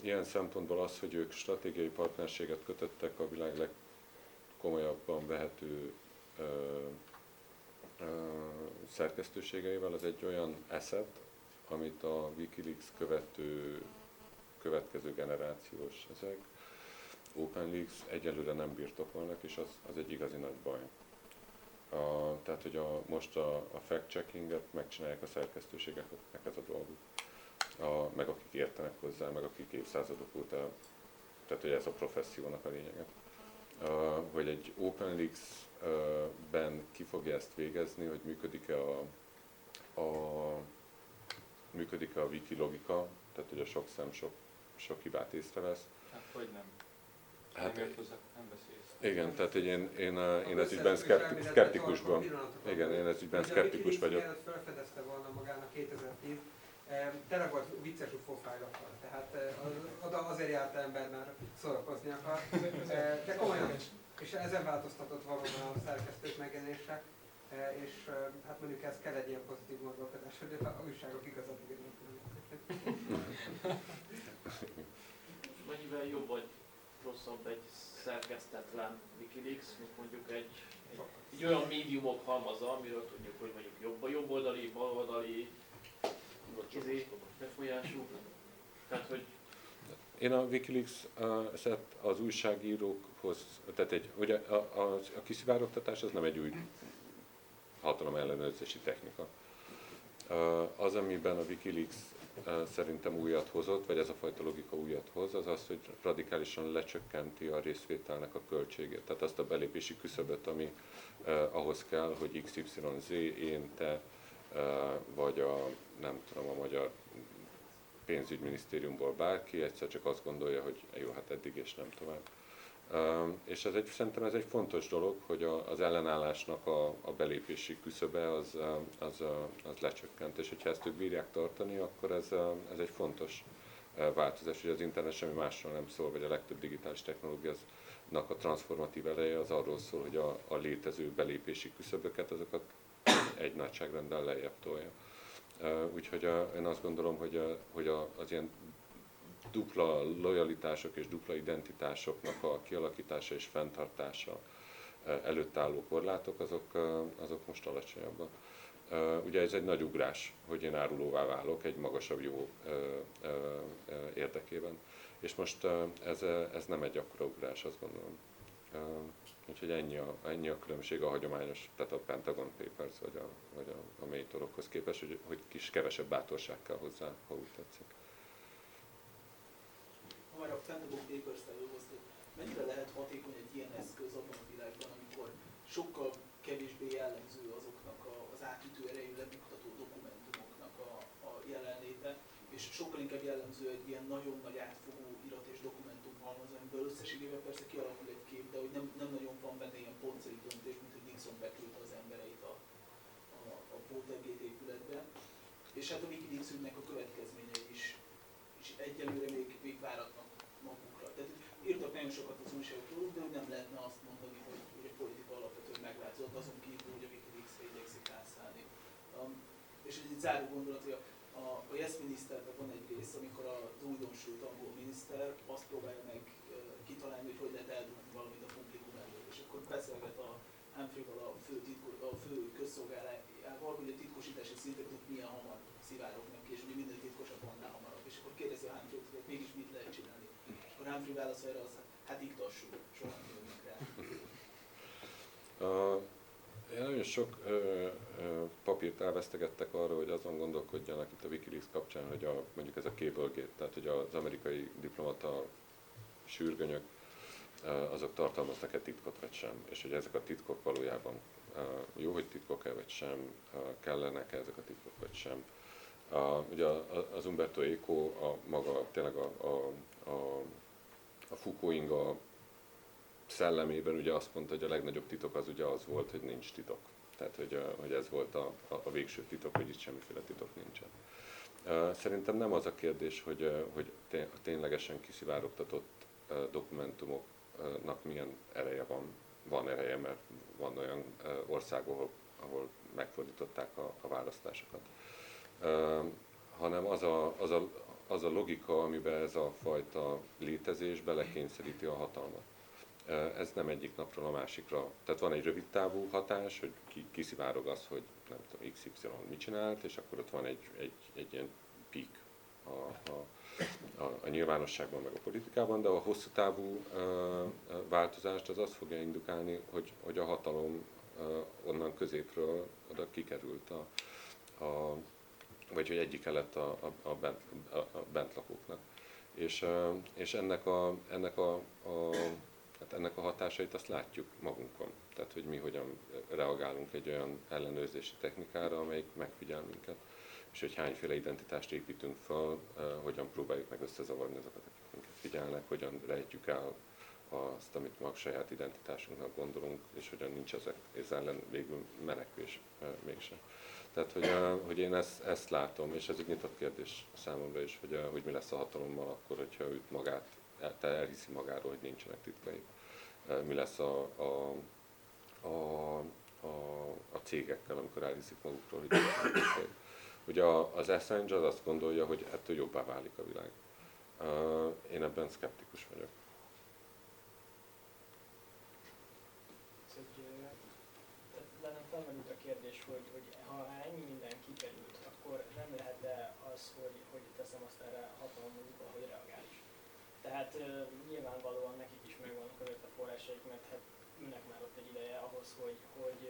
Ilyen szempontból az, hogy ők stratégiai partnerséget kötöttek a világ legkomolyabban vehető ö, ö, szerkesztőségeivel, az egy olyan asset, amit a Wikileaks követő, következő generációs ezek, OpenLeaks egyelőre nem birtokolnak, és az, az egy igazi nagy baj. A, tehát, hogy a, most a, a fact-checkinget megcsinálják a szerkesztőségeknek ez a dolguk. A, meg akik értenek hozzá, meg akik évszázadok óta, tehát hogy ez a professziónak a lényege. Hogy egy OpenLeaks-ben ki fogja ezt végezni, hogy működik-e a, a, működik-e a wiki logika, tehát hogy a sok szem sok, sok hibát észrevesz. Hát hogy nem? Hát, nem hozzá, igen, tehát hogy én, én, én Akkor ez ügyben szkeptikusban, igen, én ez ügyben szkeptikus vagyok. mielőtt felfedezte volna magának 2010, eh, tele volt vicces UFO fájlokkal, tehát eh, az- oda azért járt ember, mert szórakozni akar. Eh, De komolyan, és ezen változtatott valóban a szerkesztők megjelenése, eh, és hát mondjuk ez kell egy ilyen pozitív gondolkodás, hogy a újságok igazat írnak. Mennyivel jobb vagy rosszabb egy szerkesztetlen Wikileaks, mint mondjuk egy, egy, egy olyan médiumok halmaza, amiről tudjuk, hogy mondjuk jobb a jobb oldali, bal oldali, hogy Én a Wikileaks uh, az újságírókhoz, tehát egy, ugye a, a, a kiszivárogtatás az nem egy új hatalom ellenőrzési technika. Az, amiben a Wikileaks szerintem újat hozott, vagy ez a fajta logika újat hoz, az az, hogy radikálisan lecsökkenti a részvételnek a költségét. Tehát azt a belépési küszöböt, ami uh, ahhoz kell, hogy XYZ, én, te, vagy a, nem tudom, a magyar pénzügyminisztériumból bárki, egyszer csak azt gondolja, hogy jó, hát eddig és nem tovább. És ez egy, szerintem ez egy fontos dolog, hogy az ellenállásnak a, a belépési küszöbe az, az, az lecsökkent, és hogyha ezt ők bírják tartani, akkor ez, ez egy fontos változás, hogy az internet semmi másról nem szól, vagy a legtöbb digitális technológiának a transformatív eleje az arról szól, hogy a, a létező belépési küszöböket, azokat egy nagyságrendel lejjebb tolja. Úgyhogy a, én azt gondolom, hogy, a, hogy a, az ilyen dupla lojalitások és dupla identitásoknak a kialakítása és fenntartása előtt álló korlátok, azok, azok most alacsonyabbak. Ugye ez egy nagy ugrás, hogy én árulóvá válok egy magasabb jó érdekében. És most ez, ez nem egy akkora ugrás, azt gondolom. Úgyhogy ennyi a, ennyi a különbség a hagyományos, tehát a Pentagon Papers vagy a, vagy a, a mély torokhoz képest, hogy, hogy kis kevesebb bátorság kell hozzá, ha úgy tetszik. Ha már a Pentagon Papers előhoztad, mennyire lehet hatékony egy ilyen eszköz abban a világban, amikor sokkal kevésbé jellemző azoknak az átütő erejű lebuktató dokumentumoknak a, a jelenléte, és sokkal inkább jellemző egy ilyen nagyon nagy átfogó halmaz, amiből összességében persze kialakul egy kép, de hogy nem, nem nagyon van benne ilyen pontszerű döntés, mint hogy Nixon beküldte az embereit a, a, a Watergate épületbe. És hát a Wikileaks a következményei is, is egyelőre még, még váratnak magukra. Tehát írtak nagyon sokat az újságok róluk, de nem lehetne azt mondani, hogy, hogy a politika alapvetően megváltozott, azon kívül, hogy a Wikileaks igyekszik rászállni. Um, és egy záró gondolat, hogy a, a, a Yes miniszterben van egy rész, amikor az újdonsült angol miniszter azt próbálja meg kitalálni, hogy hogy lehet eldugni valamit a publikum elől. És akkor beszélget a Humphrey-val a fő, titko, a fő közszolgálájával, hogy a titkosítási szintek milyen hamar szivárognak ki, és hogy minden titkosabb annál hamarabb. És akkor kérdezi a Humphrey, hogy mégis mit lehet csinálni. És akkor Humphrey válasz erre az, hát iktassuk, soha nem jönnek rá. Uh, én nagyon sok ö, ö, papírt elvesztegettek arra, hogy azon gondolkodjanak itt a Wikileaks kapcsán, hogy a, mondjuk ez a Cablegate, tehát hogy az amerikai diplomata sürgönyök, azok tartalmaznak-e titkot vagy sem, és hogy ezek a titkok valójában jó, hogy titkok-e vagy sem, kellenek-e ezek a titkok vagy sem. Ugye a- a- az Umberto Eco, a maga tényleg a, a, a, a Foucault-inga szellemében ugye azt mondta, hogy a legnagyobb titok az ugye az volt, hogy nincs titok. Tehát, hogy, hogy ez volt a, a, végső titok, hogy itt semmiféle titok nincsen. Szerintem nem az a kérdés, hogy, hogy ténylegesen kiszivárogtatott dokumentumoknak milyen ereje van. Van ereje, mert van olyan ország, ahol, ahol megfordították a, a választásokat. Hanem az a, az, a, az a logika, amiben ez a fajta létezés belekényszeríti a hatalmat. Ez nem egyik napról a másikra. Tehát van egy rövid távú hatás, hogy ki, kiszivárog az, hogy nem tudom, XY mit csinált, és akkor ott van egy, egy, egy ilyen peak a, a, a, a nyilvánosságban, meg a politikában, de a hosszú távú ö, változást az azt fogja indukálni, hogy, hogy a hatalom ö, onnan középről oda kikerült a, a vagy hogy egyike lett a, a, a, bent, a, a bentlakóknak. És, és ennek, a, ennek, a, a, hát ennek a hatásait azt látjuk magunkon. Tehát, hogy mi hogyan reagálunk egy olyan ellenőrzési technikára, amelyik megfigyel minket, és hogy hányféle identitást építünk fel, ö, hogyan próbáljuk meg összezavarni azokat, akik minket figyelnek, hogyan rejtjük el azt, amit mag saját identitásunknak gondolunk, és hogyan nincs ezek, ez ellen végül menekvés ö, mégsem. Tehát, hogy, ö, hogy én ezt, ezt látom, és ez egy nyitott kérdés számomra is, hogy, hogy mi lesz a hatalommal akkor, hogyha őt magát, el- te elhiszi magáról, hogy nincsenek titkai. Mi lesz a, a, a, a, a cégekkel, amikor elhiszik magukról, hogy nincsenek titkai. Ugye az Assange az azt gondolja, hogy ettől jobbá válik a világ. Én ebben szkeptikus vagyok. tehát bennem felmerült a kérdés, hogy, hogy ha ennyi minden kikerült, akkor nem lehet-e az, hogy, hogy teszem azt erre hatalmunkba, hogy. Tehát ö, nyilvánvalóan nekik is megvannak azért a forrásaik, mert hát ülnek már ott egy ideje ahhoz, hogy, hogy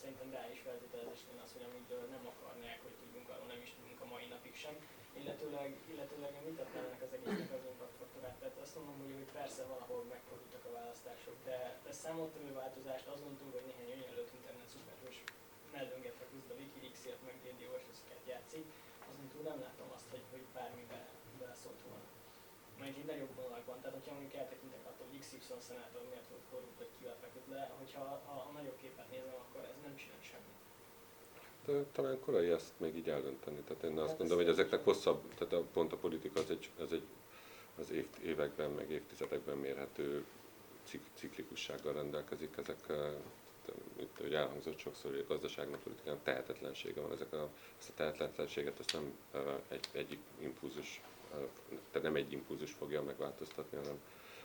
szerintem reális feltételezés lenne az, hogy amiről nem akarnák, hogy tudjunk, arról nem is tudunk a mai napig sem. Illetőleg, illetőleg mit adnám ennek az egésznek az impact faktorát? Tehát azt mondom, hogy, hogy persze valahol megfordultak a választások, de, de számottevő változást azt gondoltunk, hogy néhány önjelölt internet szuperhős mellöngetve küzd a Wikileaksért, meg DDoS-eket játszik, azon túl nem látom azt, hogy, hogy bármibe beleszólt volna. Majd így nagyobb vonalakban, tehát hogyha mondjuk eltekintek attól, hogy XY szenátor miért volt korrupt, vagy kivel feküdt le, hogyha a, a nagyobb képet nézem, akkor ez nem csinál semmit. De talán korai ezt még így eldönteni. Tehát én azt Hát gondolom, hogy ez- ezeknek hosszabb, tehát a, pont a politika az egy, az egy az év, években, meg évtizedekben mérhető cik, ciklikussággal rendelkezik. Ezek, eh, tehát, mint ahogy elhangzott sokszor, hogy a gazdaságnak, politikának tehetetlensége van. Ezek a, ezt a tehetetlenséget azt nem eh, egy, egy impulzus, eh, tehát nem egy impulzus fogja megváltoztatni, hanem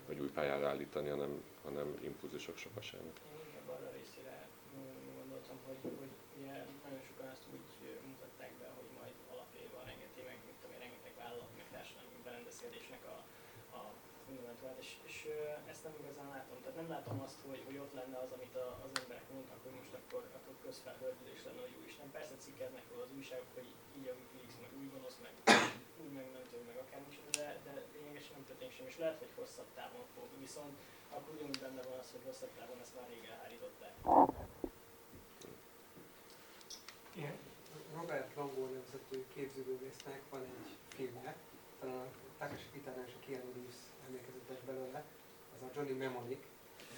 vagy új pályára állítani, hanem, hanem impulzusok sokasának. Én inkább arra részére mm, gondoltam, hogy, hogy ugye nagyon sokan ezt úgy mutatták be, hogy majd alapjaival engedti meg, tudom én, rengeteg vállalat, meg társadalmi berendezkedésnek a, a és, és ezt nem igazán látom. Tehát nem látom azt, hogy, hogy ott lenne az, amit a, az emberek mondtak, hogy most akkor, akkor közfelhördülés lenne, hogy úristen, persze cikkeznek róla az újságok, hogy így a Wikileaks, meg új gonosz, meg úgy meg akár is, de, de lényegesen nem történik sem, és lehet, hogy hosszabb távon fog, viszont akkor ugyanúgy benne van az, hogy hosszabb távon ezt már rég elhárították. Igen. Robert Langó nevezetű képzőművésznek van egy filmje, talán a Takashi Kitano és a Keanu Reeves emlékezetes belőle, az a Johnny Mnemonic,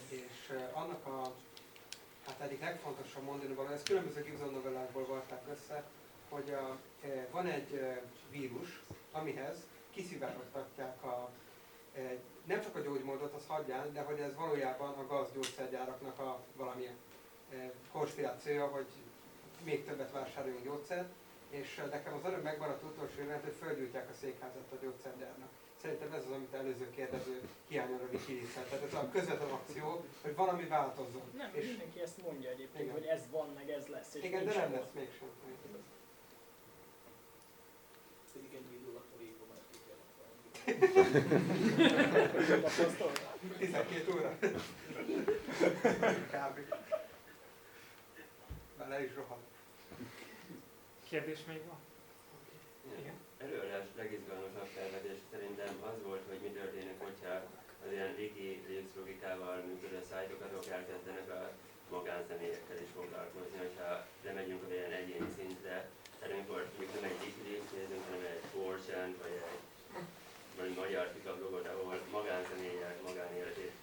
és eh, annak a hát egyik legfontosabb mondani való, ezt különböző Gibson novellákból varták össze, hogy a, eh, van egy eh, vírus, amihez kiszivárogtatják a, nem csak a gyógymódot, az hagyján, de hogy ez valójában a gazgyógyszergyáraknak a valamilyen konspirációja, hogy még többet vásároljunk gyógyszert, és nekem az öröm megmaradt utolsó jelenet, hogy földgyújtják a székházat a gyógyszergyárnak. Szerintem ez az, amit előző kérdező hiányol a wikileaks Tehát ez a közvetlen akció, hogy valami változzon. Nem, és mindenki ezt mondja egyébként, Igen. hogy ez van, meg ez lesz. És igen, de nem lesz mégsem. Pedig egy millió alatt a végig már ki Tapasztaltál? 12 óra. Kb. Már le is rohan. Kérdés még van? Igen. Előadás legizgalmasabb felvetés szerintem az volt, hogy mi történik, hogyha az ilyen Wikileaks logikával működő szájtok azok elkezdenek a magánszemélyekkel is foglalkozni, hogyha lemegyünk a ilyen egyéni szintre, tehát amikor mondjuk nem egy Wikileaks nézünk, hanem egy Forsen, vagy egy valami magyar tikablogot, ahol magánszemélyek magánéletét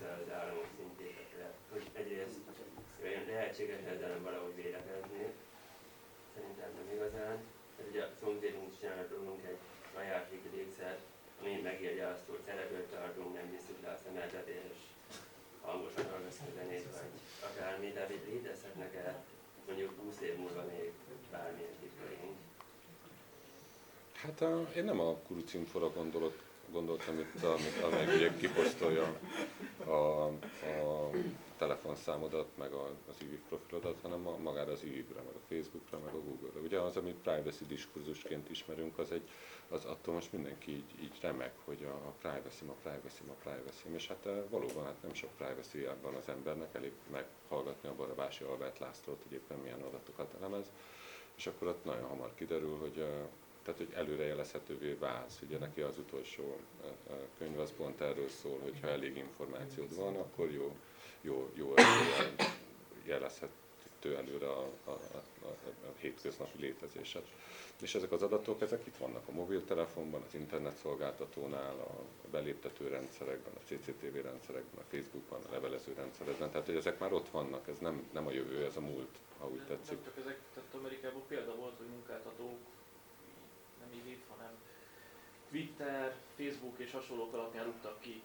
fel az államok szintjére, hogy egyrészt olyan lehetséges ezzel valahogy védekezni, szerintem nem igazán. Tehát ugye a szomszédunk is csinálhatunk egy saját Wikileaks-et, ami megírja azt, hogy szereplőt tartunk, nem visszük le a szemetet, és hangosan hallgassuk a zenét, vagy akármi, de hogy létezhetnek-e mondjuk 20 év múlva még bármilyen titkaink. Hát a, én nem a kurucinfora gondolok, gondoltam itt, amit, amelyik ugye kiposztolja a, a telefonszámodat, meg a, az IVIV profilodat, hanem a, magára az IVIV-re, meg a Facebookra, meg a Google-re. Ugye az, amit privacy diskurzusként ismerünk, az egy, az attól most mindenki így, így remek, hogy a, a privacy, a privacy, a privacy. És hát eh, valóban hát nem sok privacy van az embernek, elég meghallgatni a Barabási Albert Lászlót, hogy éppen milyen adatokat elemez, és akkor ott nagyon hamar kiderül, hogy eh, tehát hogy előrejelezhetővé válsz. Ugye neki az utolsó könyv az pont erről szól, hogy ha elég információd van, akkor jó, jó, jó jelezhető előre a, a, a, a, hétköznapi létezésed. És ezek az adatok, ezek itt vannak a mobiltelefonban, az internetszolgáltatónál, a beléptető rendszerekben, a CCTV rendszerekben, a Facebookban, a levelező rendszerekben. Tehát, hogy ezek már ott vannak, ez nem, nem a jövő, ez a múlt, ha úgy tetszik. nem csak ezek, tehát Amerikában példa volt, hogy munkáltatók, így itt, hanem Twitter, Facebook és hasonlók alapján rúgtak ki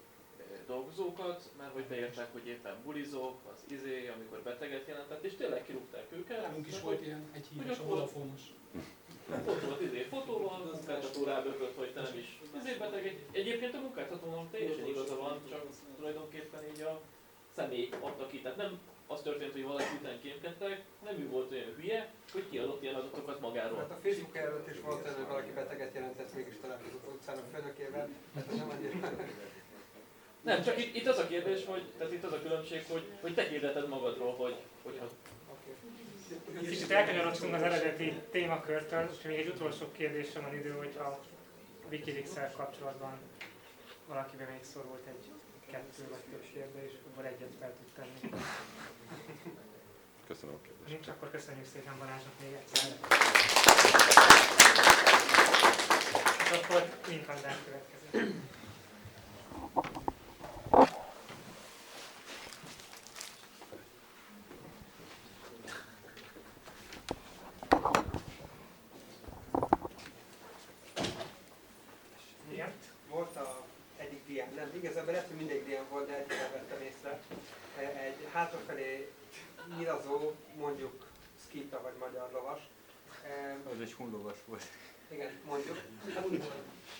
dolgozókat, mert hogy beírták, hogy éppen bulizok, az izé, amikor beteget jelentett, és tényleg kirúgták őket. Nálunk is volt ilyen egy híres, Vodafonos. Ott volt izé fotóval, a munkáltató rábökött, hogy te nem is izé beteg. Egy- Egyébként a munkáltatónak teljesen igaza van, csak tulajdonképpen így a személy adta ki. Tehát nem az történt, hogy valaki után kémkedtek, nem ő volt olyan hülye, hogy kiadott ilyen adatokat magáról. Hát a Facebook előtt is volt hogy valaki beteget jelentett, mégis találkozott utcán a főnökével, ez nem annyira... Nem, csak itt, itt az a kérdés, hogy, tehát itt az a különbség, hogy, hogy te hirdeted magadról, hogy, hogy ha Kicsit elkanyarodtunk az eredeti témakörtől, és még egy utolsó kérdésre van idő, hogyha wikileaks kapcsolatban valakiben még szorult egy kettő vagy több kérdés, akkor egyet fel tud tenni. Köszönöm a kérdést. Nincs, akkor köszönjük szépen Balázsnak még egyszer. És akkor Link András következik. Igen? Volt a egyik dián, nem, igazából lehet, hogy mindegyik dián volt, de egyikben vettem észre. E, Egy hátrafelé nyilazó, mondjuk skita vagy magyar lovas. E, Az egy hunlovas volt. Igen, mondjuk. Hát,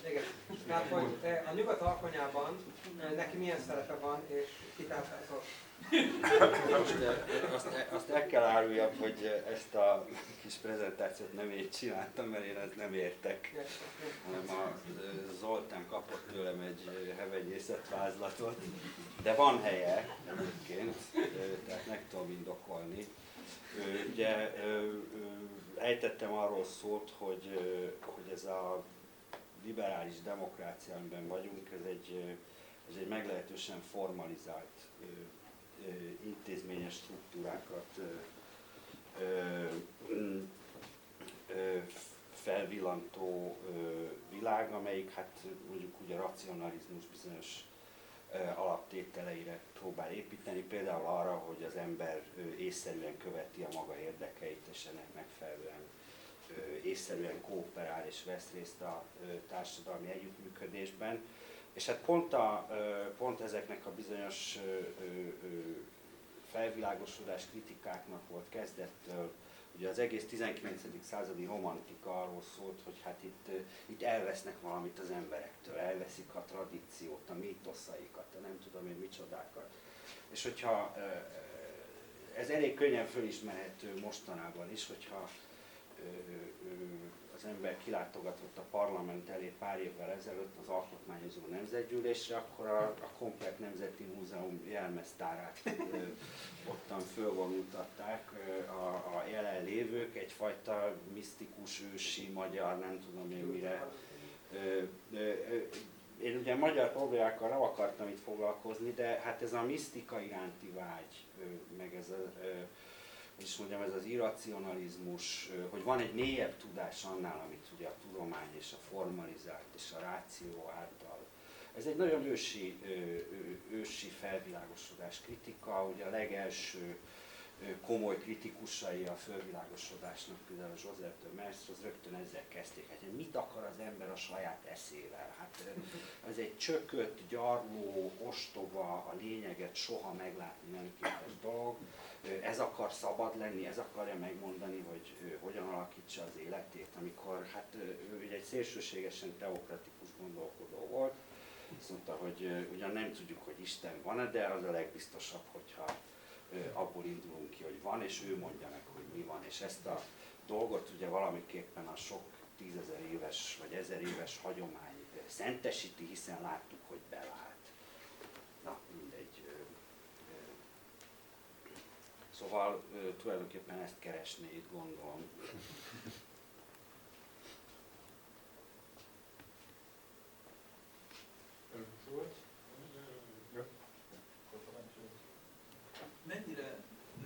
igen. Tehát, hogy e, a nyugat alkonyában e, neki milyen szerepe van, és eh, azt, azt el kell áruljam, hogy ezt a kis prezentációt nem én csináltam, mert én ezt nem értek, hanem a Zoltán kapott tőlem egy eh, hevenyészet vázlatot, de van helye egyébként, eh, tehát meg tudom indokolni. Ugye ejtettem arról szót, hogy, hogy ez a liberális demokrácia, amiben vagyunk, ez egy, ez egy meglehetősen formalizált ö, ö, intézményes struktúrákat ö, felvillantó világ, amelyik hát mondjuk úgy a racionalizmus bizonyos alaptételeire próbál építeni, például arra, hogy az ember észszerűen követi a maga érdekeit, és ennek megfelelően észszerűen kooperál és vesz részt a társadalmi együttműködésben. És hát pont, a, pont ezeknek a bizonyos felvilágosodás kritikáknak volt kezdettől, ugye az egész 19. századi romantika arról szólt, hogy hát itt, itt elvesznek valamit az emberektől, elveszik a tradíciót, a mítoszaikat, a nem tudom én micsodákat. És hogyha ez elég könnyen fölismerhető mostanában is, hogyha az ember kilátogatott a parlament elé pár évvel ezelőtt az Alkotmányozó Nemzetgyűlésre, akkor a, a Komplet Nemzeti Múzeum jelmeztárát ottan fölvonultatták a, a jelenlévők, egyfajta misztikus, ősi, magyar, nem tudom én mire. Ö, ö, én ugye magyar problémákkal nem akartam itt foglalkozni, de hát ez a misztika iránti vágy, meg ez a, is mondjam, ez az irracionalizmus, hogy van egy mélyebb tudás annál, amit ugye a tudomány és a formalizált és a ráció által. Ez egy nagyon ősi, ősi felvilágosodás kritika, ugye a legelső komoly kritikusai a fölvilágosodásnak, például Joseph de Maistre, az rögtön ezzel kezdték, hát mit akar az ember a saját eszével? Hát ez egy csökött, gyarló, ostoba, a lényeget soha meglátni nem képes dolog, ez akar szabad lenni, ez akarja megmondani, hogy hogyan alakítsa az életét, amikor hát ő ugye egy szélsőségesen teokratikus gondolkodó volt, azt mondta, hogy ugyan nem tudjuk, hogy Isten van-e, de az a legbiztosabb, hogyha abból indulunk ki, hogy van, és ő mondja meg, hogy mi van. És ezt a dolgot ugye valamiképpen a sok tízezer éves vagy ezer éves hagyomány szentesíti, hiszen láttuk, hogy bevált. Na, mindegy. Szóval tulajdonképpen ezt keresné itt, gondolom. Zsolt? Mennyire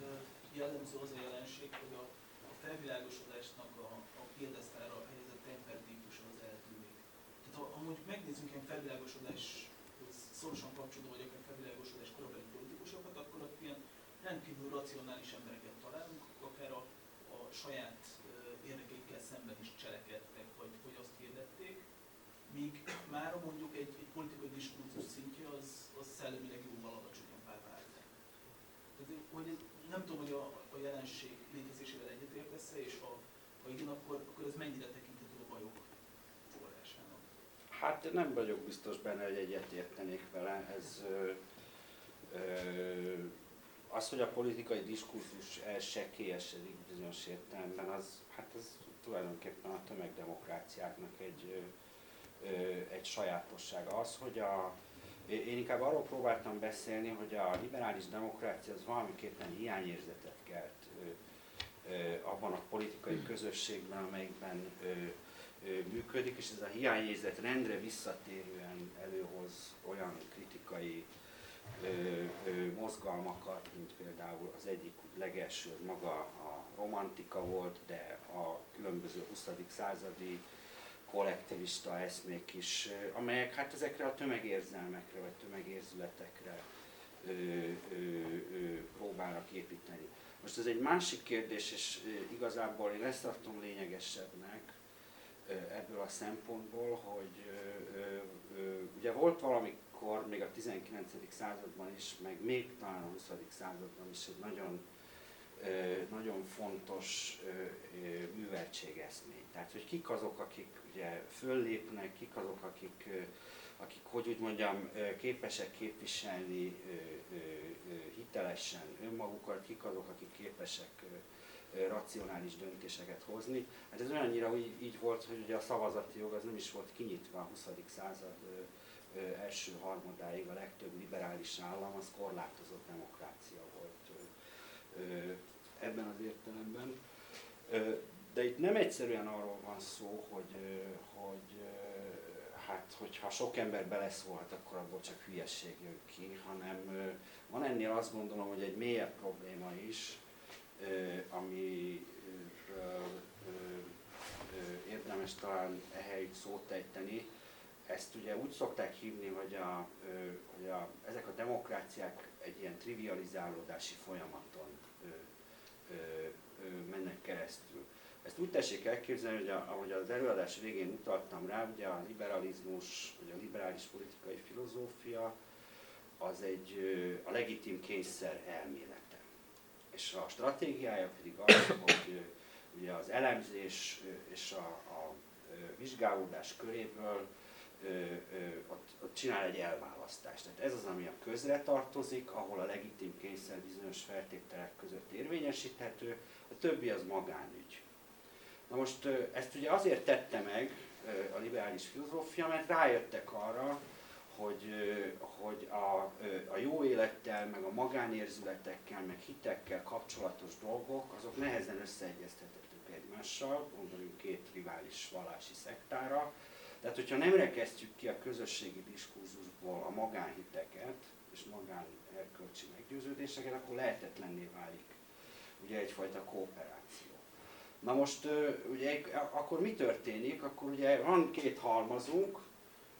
ö, jellemző az a jelenség, hogy a, a felvilágosodásnak a, a piedesztára helyezett embertípusa az eltűnik? Tehát ha, ha mondjuk megnézzünk ilyen felvilágosodáshoz szorosan kapcsolódó, vagy akár felvilágosodás korabeli politikusokat, akkor ott ilyen rendkívül racionális embereket találunk, akár a, a saját érdekeikkel szemben is cselekedtek, vagy, vagy azt hirdették, míg már mondjuk egy, egy politikai diskurzus szintje az, az szellemileg jóval alacsonyabbá vált. Tehát, hogy nem tudom, hogy a, a jelenség létezésével egyetértesz és ha, ha igen, akkor, akkor ez mennyire forrásának. Hát nem vagyok biztos benne, hogy egyet értenék vele. Ez, ö, ö, az, hogy a politikai diskurzus elsekélyesedik bizonyos értelemben, az, hát ez tulajdonképpen a tömegdemokráciáknak egy, ö, egy sajátossága. Az, hogy a, én inkább arról próbáltam beszélni, hogy a liberális demokrácia az valamiképpen hiányérzetet kelt ö, ö, abban a politikai közösségben, amelyikben ö, működik, és ez a hiányérzet rendre visszatérően előhoz olyan kritikai ö, ö, mozgalmakat, mint például az egyik legelső maga a romantika volt, de a különböző 20. századi kollektivista eszmék is, amelyek hát ezekre a tömegérzelmekre vagy tömegérzületekre ö, ö, ö, próbálnak építeni. Most ez egy másik kérdés, és igazából én ezt tartom lényegesebbnek ebből a szempontból, hogy ugye volt valamikor még a 19. században is, meg még talán a 20. században is egy nagyon nagyon fontos műveltségeszmény. Tehát, hogy kik azok, akik ugye föllépnek, kik azok, akik, akik hogy úgy mondjam, képesek képviselni hitelesen önmagukat, kik azok, akik képesek racionális döntéseket hozni. Hát ez olyannyira úgy, így volt, hogy ugye a szavazati jog az nem is volt kinyitva a 20. század első harmadáig, a legtöbb liberális állam az korlátozott demokrácia volt ebben az értelemben. De itt nem egyszerűen arról van szó, hogy, hogy hát, hogyha sok ember beleszólhat, akkor abból csak hülyesség jön ki, hanem van ennél azt gondolom, hogy egy mélyebb probléma is, amiről érdemes talán ehelyütt szót ejteni. Ezt ugye úgy szokták hívni, hogy, a, hogy a, ezek a demokráciák egy ilyen trivializálódási folyamaton mennek keresztül. Ezt úgy tessék elképzelni, hogy a, ahogy az előadás végén utaltam rá, ugye a liberalizmus, vagy a liberális politikai filozófia az egy a legitim kényszer elmélete. És a stratégiája pedig az, hogy ugye az elemzés és a, a vizsgálódás köréből ott, ott csinál egy elválasztást. Tehát ez az, ami a közre tartozik, ahol a legitim kényszer bizonyos feltételek között érvényesíthető, a többi az magánügy. Na most ezt ugye azért tette meg a liberális filozófia, mert rájöttek arra, hogy, hogy a, a jó élettel, meg a magánérzületekkel, meg hitekkel kapcsolatos dolgok, azok nehezen összeegyeztethetők egymással, gondoljunk két rivális vallási szektára, tehát, hogyha nem rekesztjük ki a közösségi diskurzusból a magánhiteket és magán erkölcsi meggyőződéseket, akkor lehetetlenné válik ugye egyfajta kooperáció. Na most ugye akkor mi történik? Akkor ugye van két halmazunk,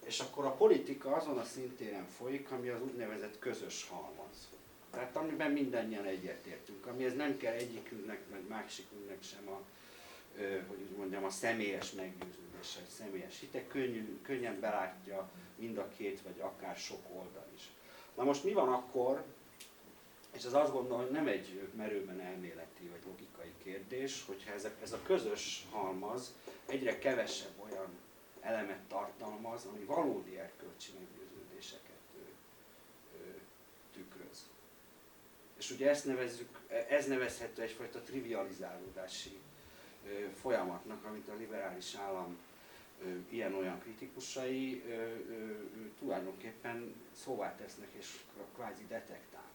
és akkor a politika azon a szintéren folyik, ami az úgynevezett közös halmaz. Tehát amiben mindannyian egyetértünk, amihez nem kell egyikünknek, meg másikünknek sem a, hogy úgy mondjam, a személyes meggyőződése, a személyes hite, könnyű, könnyen belátja mind a két, vagy akár sok oldal is. Na most mi van akkor, és ez azt gondolom, hogy nem egy merőben elméleti vagy logikai kérdés, hogyha ez a, ez a közös halmaz egyre kevesebb olyan elemet tartalmaz, ami valódi erkölcsi meggyőződéseket tükröz. És ugye ezt nevezzük, ez nevezhető egyfajta trivializálódási folyamatnak, amit a liberális állam ilyen-olyan kritikusai tulajdonképpen szóvá tesznek és kvázi detektálnak.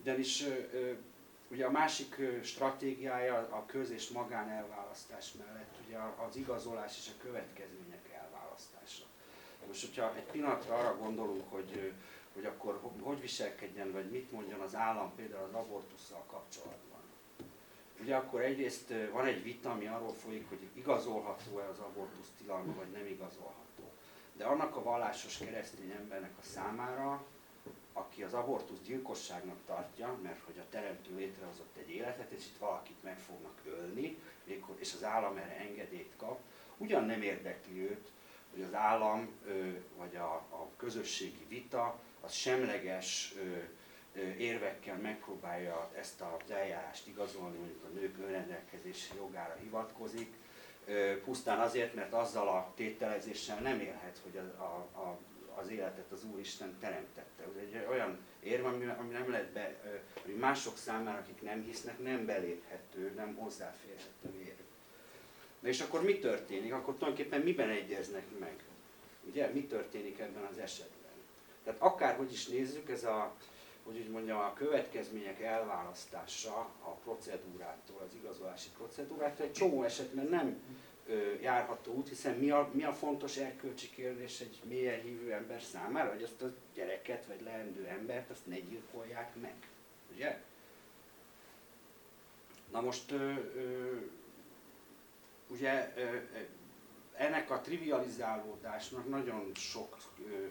Ugyanis ugye a másik stratégiája a köz- és magán elválasztás mellett ugye az igazolás és a következmények elválasztása. Most, hogyha egy pillanatra arra gondolunk, hogy, hogy akkor ho- hogy viselkedjen, vagy mit mondjon az állam például az abortussal kapcsolatban. Ugye akkor egyrészt van egy vita, ami arról folyik, hogy igazolható-e az abortusz tilalma, vagy nem igazolható. De annak a vallásos keresztény embernek a számára, aki az abortusz gyilkosságnak tartja, mert hogy a teremtő létrehozott egy életet, és itt valakit meg fognak ölni, és az állam erre engedélyt kap, ugyan nem érdekli őt, hogy az állam vagy a, a közösségi vita az semleges érvekkel megpróbálja ezt az eljárást igazolni, mondjuk a nők önrendelkezési jogára hivatkozik, pusztán azért, mert azzal a tételezéssel nem élhet, hogy a, a, az életet az Úristen teremtette. Ez egy olyan érv, ami, ami nem lehet be, ami mások számára, akik nem hisznek, nem beléphető, nem hozzáférhető érv. Na és akkor mi történik? Akkor tulajdonképpen miben egyeznek meg? Ugye, mi történik ebben az esetben? Tehát akárhogy is nézzük, ez a, hogy úgy mondjam, a következmények elválasztása a procedúrától, az igazolási procedúrától egy csomó esetben nem járható út, hiszen mi a, mi a fontos erkölcsi kérdés egy mélyen hívő ember számára, hogy azt a gyereket vagy leendő embert azt ne gyilkolják meg. Ugye? Na most ö, ö, ugye ö, ennek a trivializálódásnak nagyon sok, ö,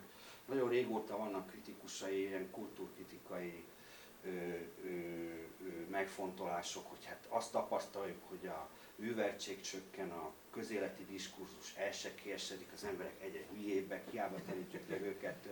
nagyon régóta vannak kritikusai, ilyen kultúrkritikai ö, ö, ö, megfontolások, hogy hát azt tapasztaljuk, hogy a műveltség csökken, a közéleti diskurzus elsekélyesedik, az emberek egyre hülyébbek, hiába tanítjuk meg őket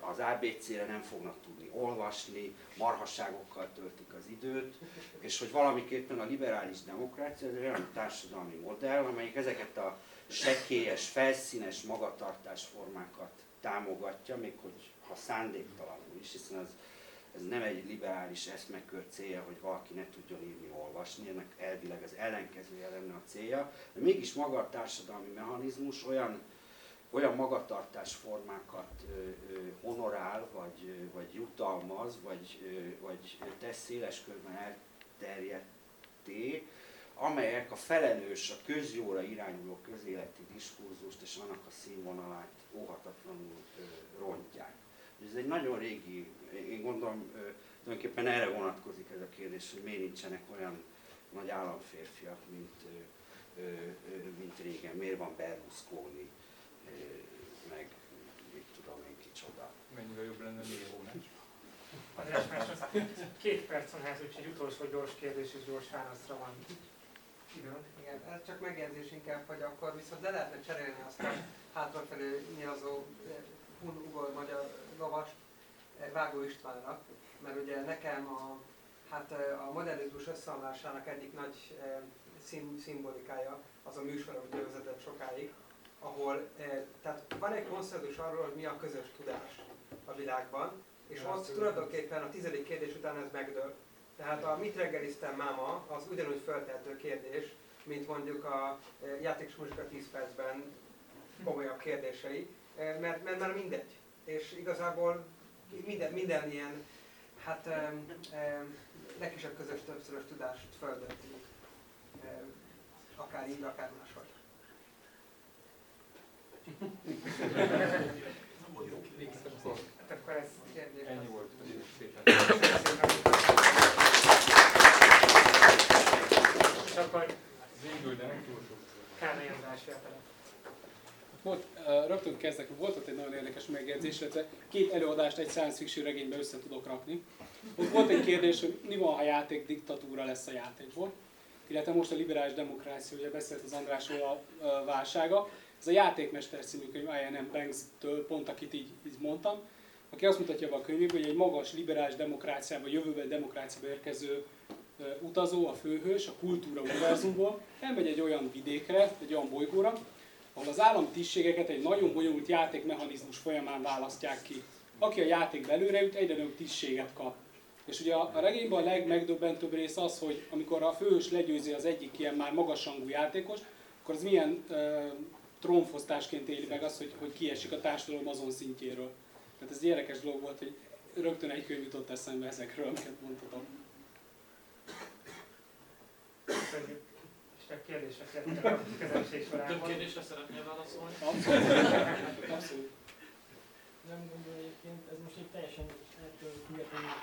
az ABC-re, nem fognak tudni olvasni, marhasságokkal töltik az időt, és hogy valamiképpen a liberális demokrácia egy olyan társadalmi modell, amelyik ezeket a sekélyes, felszínes magatartásformákat támogatja, még hogy ha szándéktalanul is, hiszen az, ez nem egy liberális eszmekör célja, hogy valaki ne tudjon írni, olvasni, ennek elvileg az ellenkezője lenne a célja, de mégis maga a társadalmi mechanizmus olyan, olyan magatartásformákat honorál, vagy, vagy jutalmaz, vagy, vagy tesz széles körben elterjedté, amelyek a felelős, a közjóra irányuló közéleti diskurzust és annak a színvonalát óhatatlanul rontják. Ez egy nagyon régi, én gondolom, tulajdonképpen erre vonatkozik ez a kérdés, hogy miért nincsenek olyan nagy államférfiak, mint, mint régen, miért van Berlusconi, meg mit tudom én kicsoda. Mennyivel jobb lenne még Jónás. András Máshoz két perc van hát, úgyhogy utolsó gyors kérdés és gyors válaszra van időnk. Igen, ez csak megjegyzés inkább, hogy akkor viszont le lehetne cserélni azt a hátrafelé nyilazó eh, hun-ugol magyar lovast eh, Vágó Istvánra, mert ugye nekem a, hát eh, a modernizmus összeomlásának egyik nagy eh, szim, szimbolikája az a műsor, amit ő vezetett sokáig, ahol eh, tehát van egy konszenzus arról, hogy mi a közös tudás a világban, és Ja, ott tulajdonképpen a tizedik kérdés után ez megdől. Tehát a mit reggeliztem máma, az ugyanúgy feltehető kérdés, mint mondjuk a játékos muzsika 10 percben komolyabb kérdései, mert, mert már mindegy. És igazából minden, minden ilyen, hát legkisebb közös többszörös tudást földöntünk. E, akár így, akár máshogy. Hát akkor ez Kérdés. Ennyi volt. És akkor Végül, de nem túl sok. Kármely András jöhet. Volt, rögtön kezdek, volt ott egy nagyon érdekes megjegyzés, illetve két előadást egy science fiction regénybe össze tudok rakni. Ott volt egy kérdés, hogy mi van, ha játék diktatúra lesz a játékból, illetve most a liberális demokrácia, ugye beszélt az Andrásról a, a válsága. Ez a Játékmester című könyv I.N.M. Banks-től, pont akit így, így mondtam, aki azt mutatja be a könyvében, hogy egy magas liberális demokráciába, jövőbeli demokráciába érkező ö, utazó, a főhős, a kultúra univerzumból elmegy egy olyan vidékre, egy olyan bolygóra, ahol az állami tisztségeket egy nagyon bonyolult játékmechanizmus folyamán választják ki. Aki a játék belőle jut, egyre nagyobb tisztséget kap. És ugye a regényben a legmegdöbbentőbb rész az, hogy amikor a főhős legyőzi az egyik ilyen már magasrangú játékos, akkor az milyen uh, trónfosztásként éli meg azt, hogy, hogy kiesik a társadalom azon szintjéről. Tehát ez egy érdekes dolog volt, hogy rögtön egy könyv jutott eszembe ezekről, amiket mondhatom. Köszönjük. És csak kérdések jöttek a kezeléség során. Több kérdésre szeretnél válaszolni? Abszolút. Abszolút. Nem gondolom egyébként, ez most egy teljesen ettől függetlenül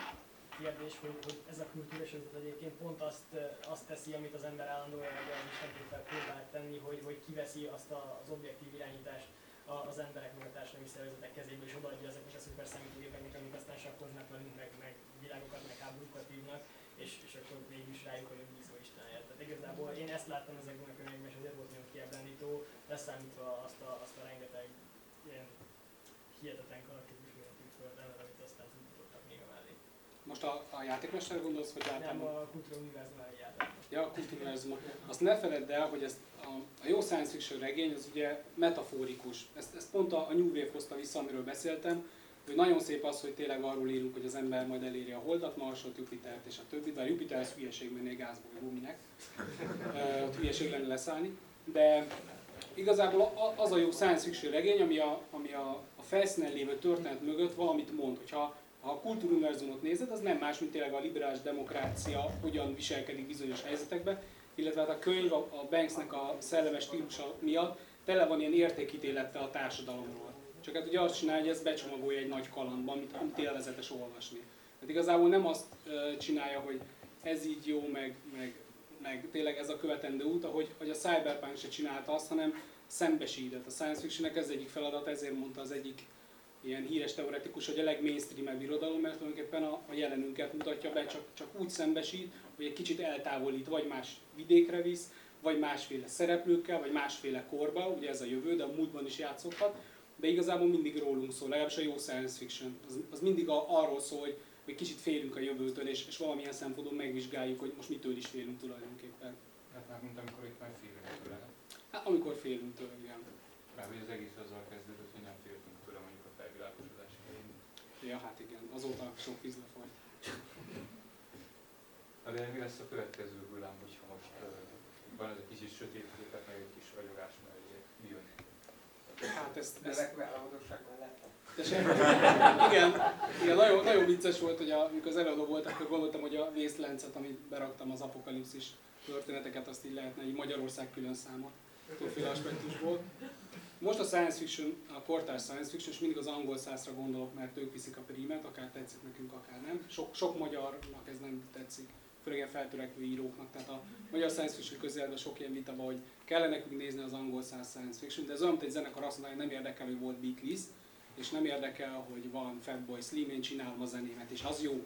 kérdés, hogy, hogy ez a kultúrás ötlet egyébként pont azt, eh, azt teszi, amit az ember állandóan vagy olyan istenképpen próbál tenni, hogy, hogy kiveszi azt a, az objektív irányítást a- az emberek meg a társadalmi szervezetek kezébe, és odaadja ezeknek a szuper számítógépeknek, amik aztán sakkoznak velünk, meg, meg világokat, meg háborúkat vívnak, és, és akkor mégis rájuk. Tehát igazából én ezt láttam ezekben a könyvekben, és ezért volt nagyon kiábrándító, leszámítva azt a, azt a rengeteg ilyen hihetetlen karakterikus méretű földelemet, amit aztán tudtak még a mellé. Most a, a játékmester gondolsz, vagy Nem általában? a kultúra univerzum eljárás. Ja, a kultúruniverzum. Azt ne feledd el, hogy ezt a, a jó science fiction regény az ugye metaforikus. Ezt, ezt pont a, a New Wave hozta vissza, amiről beszéltem, hogy nagyon szép az, hogy tényleg arról írunk, hogy az ember majd eléri a Holdat, Marsot, Jupitert és a többit, bár Jupiter az hülyeség menné gázbolygó, minek. Ott hülyeség lenne leszállni. De igazából az a jó science fiction regény, ami a, ami a, a felszínen lévő történet mögött valamit mond. Hogyha ha a kultúruniverzumot nézed, az nem más, mint tényleg a liberális demokrácia hogyan viselkedik bizonyos helyzetekben, illetve hát a könyv a Banksnek a szellemes stílusa miatt tele van ilyen értékítélettel a társadalomról. Csak hát ugye azt csinálja, hogy ezt becsomagolja egy nagy kalandba, amit, amit élvezetes olvasni. Tehát igazából nem azt csinálja, hogy ez így jó, meg, meg, meg tényleg ez a követendő út, ahogy hogy a Cyberpunk se csinálta azt, hanem szembesített. A science fictionnek ez egyik feladat, ezért mondta az egyik ilyen híres teoretikus, hogy a legmainstreamebb irodalom, mert tulajdonképpen a, a jelenünket mutatja be, csak, csak úgy szembesít, hogy egy kicsit eltávolít, vagy más vidékre visz, vagy másféle szereplőkkel, vagy másféle korba, ugye ez a jövő, de a múltban is játszothat, de igazából mindig rólunk szól, legalábbis a jó science fiction. Az, az mindig a, arról szól, hogy, hogy kicsit félünk a jövőtől, és, és valamilyen szempontból megvizsgáljuk, hogy most mitől is félünk tulajdonképpen. Hát már mint amikor itt már félünk tőle. Hát amikor félünk tőle, igen. Hogy az egész azzal kezdődött, hogy nem féltünk tőle mondjuk a felvilágosodás idején. Ja, hát igen, azóta sok víz lefolyt. Na de mi lesz a következő hullám, hogyha most uh, van ez egy kicsit sötét képet, meg egy kis ragyogás mellé? Hát ezt, ezt igen, igen nagyon, nagyon vicces volt, hogy a, amikor az előadó volt, akkor gondoltam, hogy a vészlencet, amit beraktam az apokalipszis történeteket, azt így lehetne így Magyarország külön száma, többféle aspektusból. Most a science fiction, a kortárs science fiction, és mindig az angol százra gondolok, mert ők viszik a prímet, akár tetszik nekünk, akár nem. Sok, sok magyarnak ez nem tetszik, főleg ilyen feltörekvő íróknak. Tehát a magyar science fiction közelben sok ilyen vita van, hogy kellene nekünk nézni az angol száz science fiction, de ez olyan, mint egy zenekar azt mondja, hogy nem érdekel, hogy volt Beatles, és nem érdekel, hogy van Fatboy Slim, én csinálom a zenémet, és az jó.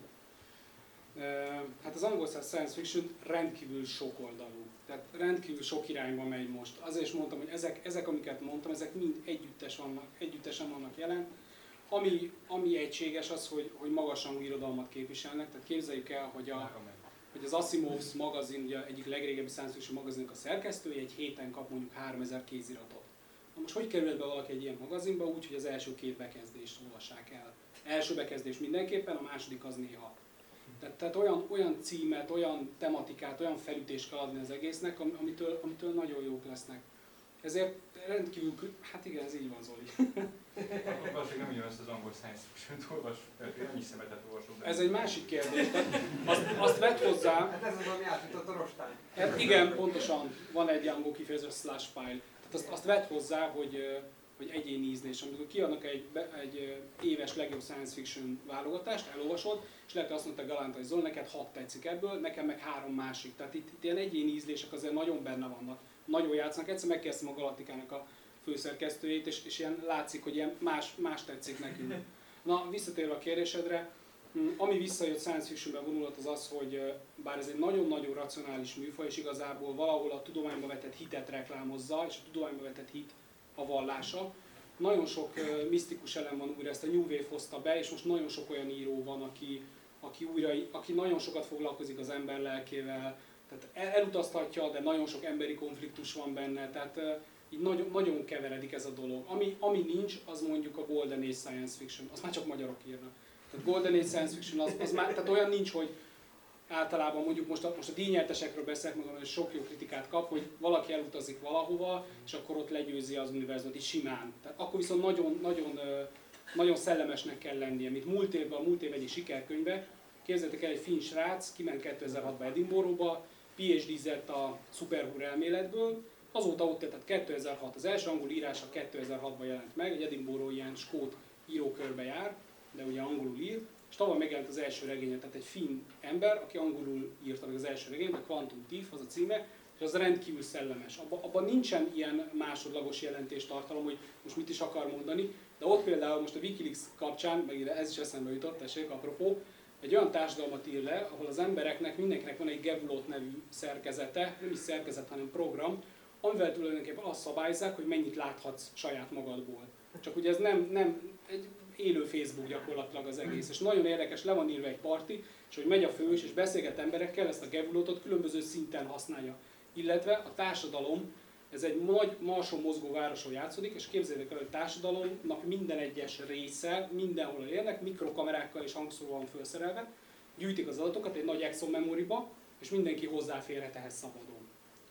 Hát az angol száz science fiction rendkívül sokoldalú. Tehát rendkívül sok irányba megy most. Azért is mondtam, hogy ezek, ezek amiket mondtam, ezek mind együttes vannak, együttesen vannak jelen. Ami, ami egységes az, hogy, hogy magasrangú irodalmat képviselnek. Tehát képzeljük el, hogy, a, hogy az Asimov's magazin, ugye egyik legrégebbi science fiction magazinnak a szerkesztője egy héten kap mondjuk 3000 kéziratot. Na most hogy kerül be valaki egy ilyen magazinba? Úgy, hogy az első két bekezdést olvassák el. Első bekezdés mindenképpen, a második az néha. Tehát, tehát olyan, olyan címet, olyan tematikát, olyan felütést kell adni az egésznek, am- amitől, amitől nagyon jók lesznek. Ezért rendkívül, hát igen, ez így van Zoli. Akkor valószínűleg nem ugyanazt az angol science fiction-t én annyi szemetet olvasok. Ez egy másik kérdés. Azt, azt vett hozzá, Hát ez az, ami átjutott a rostány. Hát igen, pontosan van egy angol kifejezés, a slash pile. Tehát azt, azt vett hozzá, hogy, hogy egyéni ízlés. Amikor kiadnak egy, egy éves legjobb science fiction válogatást, elolvasod, és lehet, hogy azt mondta Galánta, hogy Zoli, neked hat tetszik ebből, nekem meg három másik. Tehát itt, itt ilyen egyéni ízlések azért nagyon benne vannak. Nagyon játszanak. Egyszer megkérdeztem a Galaktikának a főszerkesztőjét, és, és ilyen látszik, hogy ilyen más, más tetszik nekünk. Na, visszatérve a kérdésedre, mm, ami visszajött science fictionbe vonulat az az, hogy bár ez egy nagyon-nagyon racionális műfaj, és igazából valahol a tudományba vetett hitet reklámozza, és a tudományba vetett hit a vallása, nagyon sok misztikus elem van újra, ezt a New Wave hozta be, és most nagyon sok olyan író van, aki, aki, újra, aki nagyon sokat foglalkozik az ember lelkével, tehát el- elutaztatja, de nagyon sok emberi konfliktus van benne, tehát így nagyon, nagyon keveredik ez a dolog. Ami, ami nincs, az mondjuk a Golden Age Science Fiction, az már csak magyarok írnak. Tehát Golden Age Science Fiction, az, az már, tehát olyan nincs, hogy általában mondjuk most a, most a díjnyertesekről beszélek, mondom, hogy sok jó kritikát kap, hogy valaki elutazik valahova, és akkor ott legyőzi az univerzumot, így simán. Tehát akkor viszont nagyon, nagyon, nagyon szellemesnek kell lennie, mint múlt évben, a múlt év egyik sikerkönyve, képzeljétek el, egy finn srác, kiment 2006-ban Edinburghba, PhD-zett a szuperhúr elméletből, azóta ott, tehát 2006, az első angol írása 2006-ban jelent meg, egy Edinburgh ilyen skót írókörbe jár, de ugye angolul ír, és tavaly megjelent az első regénye, tehát egy finn ember, aki angolul írta meg az első regényt, a Quantum Thief az a címe, és az rendkívül szellemes. Abban, abban nincsen ilyen másodlagos jelentéstartalom, hogy most mit is akar mondani, de ott például most a Wikileaks kapcsán, meg ide ez is eszembe jutott, tessék, apropó, egy olyan társadalmat ír le, ahol az embereknek, mindenkinek van egy Gevulot nevű szerkezete, nem is szerkezet, hanem program, amivel tulajdonképpen azt szabályzzák, hogy mennyit láthatsz saját magadból. Csak ugye ez nem, nem egy élő Facebook gyakorlatilag az egész, és nagyon érdekes, le van írva egy parti, és hogy megy a fős, és beszélget emberekkel, ezt a Gevulotot különböző szinten használja. Illetve a társadalom, ez egy nagy marson mozgó városon játszódik, és képzeljétek el, hogy a társadalomnak minden egyes része, mindenhol élnek, mikrokamerákkal és hangszóró van felszerelve, gyűjtik az adatokat egy nagy Exxon memóriba, és mindenki hozzáférhet ehhez szabadon.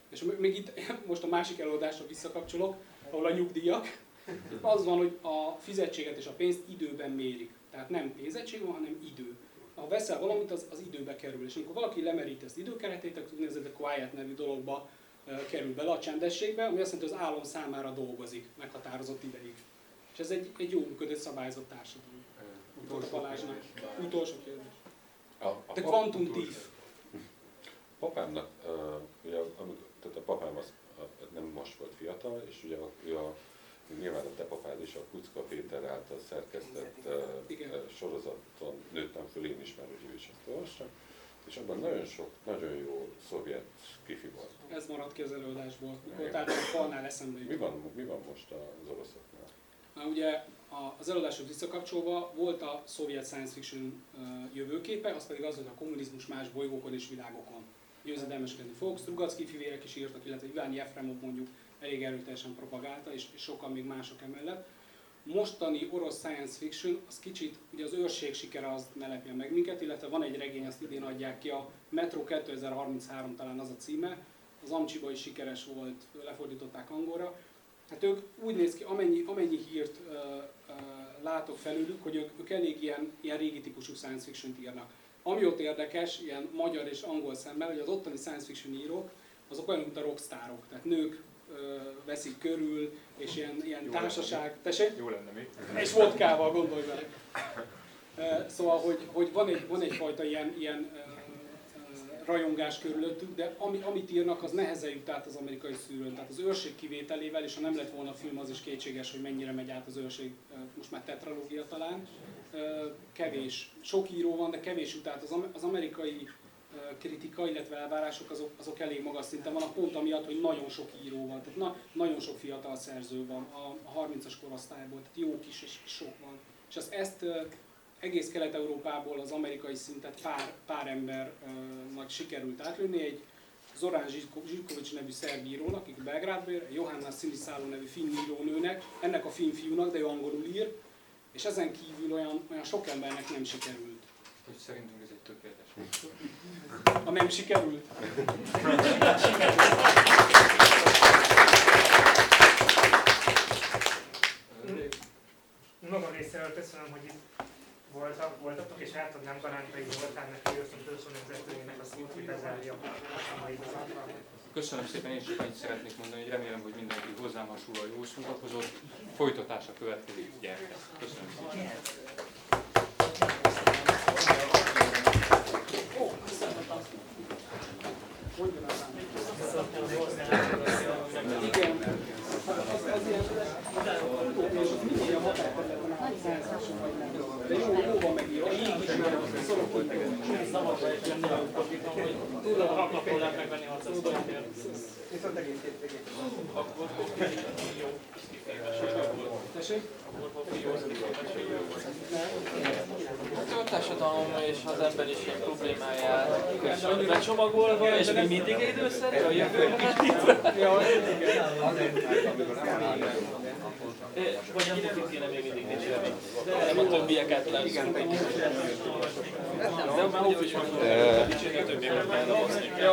És még itt most a másik előadásra visszakapcsolok, ahol a nyugdíjak, az van, hogy a fizetséget és a pénzt időben mérik. Tehát nem pénzettség van, hanem idő. Ha veszel valamit, az, az időbe kerül. És amikor valaki lemerít ezt időkeretét, úgynevezett a quiet nevű dologba kerül bele a csendességbe, ami azt jelenti, hogy az álom számára dolgozik meghatározott ideig. És ez egy, egy jó működő szabályozott társadalom. Utolsó Balázsnak. kérdés. Utolsó kérdés. A, a Quantum utolsó. Thief. Papámnak, uh, ugye, amikor, tehát a papám az nem most volt fiatal, és ugye a, ő a, nyilván a te papád is a Kucka Péter által szerkesztett uh, Igen. sorozaton nőttem föl én is, mert ugye ő is azt olvassa, és abban nagyon sok, nagyon jó szovjet kifi volt. Ez maradt ki az előadásból, mikor tárgyalunk a falnál eszembe Mi van, mi van most az oroszoknál? Na, ugye a- az előadáshoz visszakapcsolva volt a szovjet science fiction jövőképe, az pedig az, hogy a kommunizmus más bolygókon és világokon győzedelmeskedni fog. Strugacki fivérek is írtak, illetve Iván Jefremov mondjuk elég erőteljesen propagálta, és, és sokan még mások emellett. Mostani orosz science fiction, az kicsit, ugye az őrség sikere az ne lepjen meg minket, illetve van egy regény, azt idén adják ki, a Metro 2033 talán az a címe, az Amcsiba is sikeres volt, lefordították angolra, Hát ők úgy néz ki, amennyi, amennyi hírt ö, ö, látok felülük, hogy ők, ők elég ilyen, ilyen régi típusú science fiction írnak. Ami ott érdekes, ilyen magyar és angol szemmel, hogy az ottani science fiction írók, azok olyanok, mint a rockstárok. Tehát nők veszik körül, és ilyen, ilyen Jó társaság. Tessék? Jó lenne mi? És vodkával, gondolj bele. Szóval, hogy, hogy van, egy, van egyfajta ilyen, ilyen rajongás körülöttük, de ami, amit írnak, az nehezen jut át az amerikai szűrőn. Tehát az őrség kivételével, és ha nem lett volna film, az is kétséges, hogy mennyire megy át az őrség, most már tetralógia talán. Kevés. Sok író van, de kevés jut át. Az, am- az amerikai kritika, illetve elvárások azok, azok elég magas szinten vannak, pont amiatt, hogy nagyon sok író van, tehát na, nagyon sok fiatal szerző van a, a 30-as korosztályból, tehát jó kis és sok van. És az ezt egész Kelet-Európából az amerikai szintet pár, pár embernek sikerült átlőni, egy Zorán Zsivkovics nevű szerb írónak, aki Belgrádban él, Johanna Sziliszáló nevű finn írónőnek, ennek a finn fiúnak, de ő angolul ír, és ezen kívül olyan, olyan sok embernek nem sikerült. Hogy szerintünk ez egy tökéletes. Ha nem sikerült, Magam részéről köszönöm, hogy itt voltak, voltatok, és átadnám Galántai Zoltánnak, hogy őszintén vezetőjének a szót, hogy bezárja a mai. Köszönöm szépen, én csak annyit szeretnék mondani, hogy remélem, hogy mindenki hozzám hasonlóan jól szórakozott. Folytatása következik, gyertek. Köszönöm szépen. Igen. Az, az ilyen, és az mindig a magát de jó, jó van megírva, a jég is már szorok, szabadba esem, nagyon kapítom, hogy tudod a hat lehet megvenni 600 forintért. Viszont egész hét Akkor jó, A társadalom és az emberiség problémáját becsomagolva, és mi mindig időszerű a jövőre. Vagy nem tudjuk kéne még mindig dicsérni. Nem a többieket lesz. De már ott is dicsérni a többieket. Jó.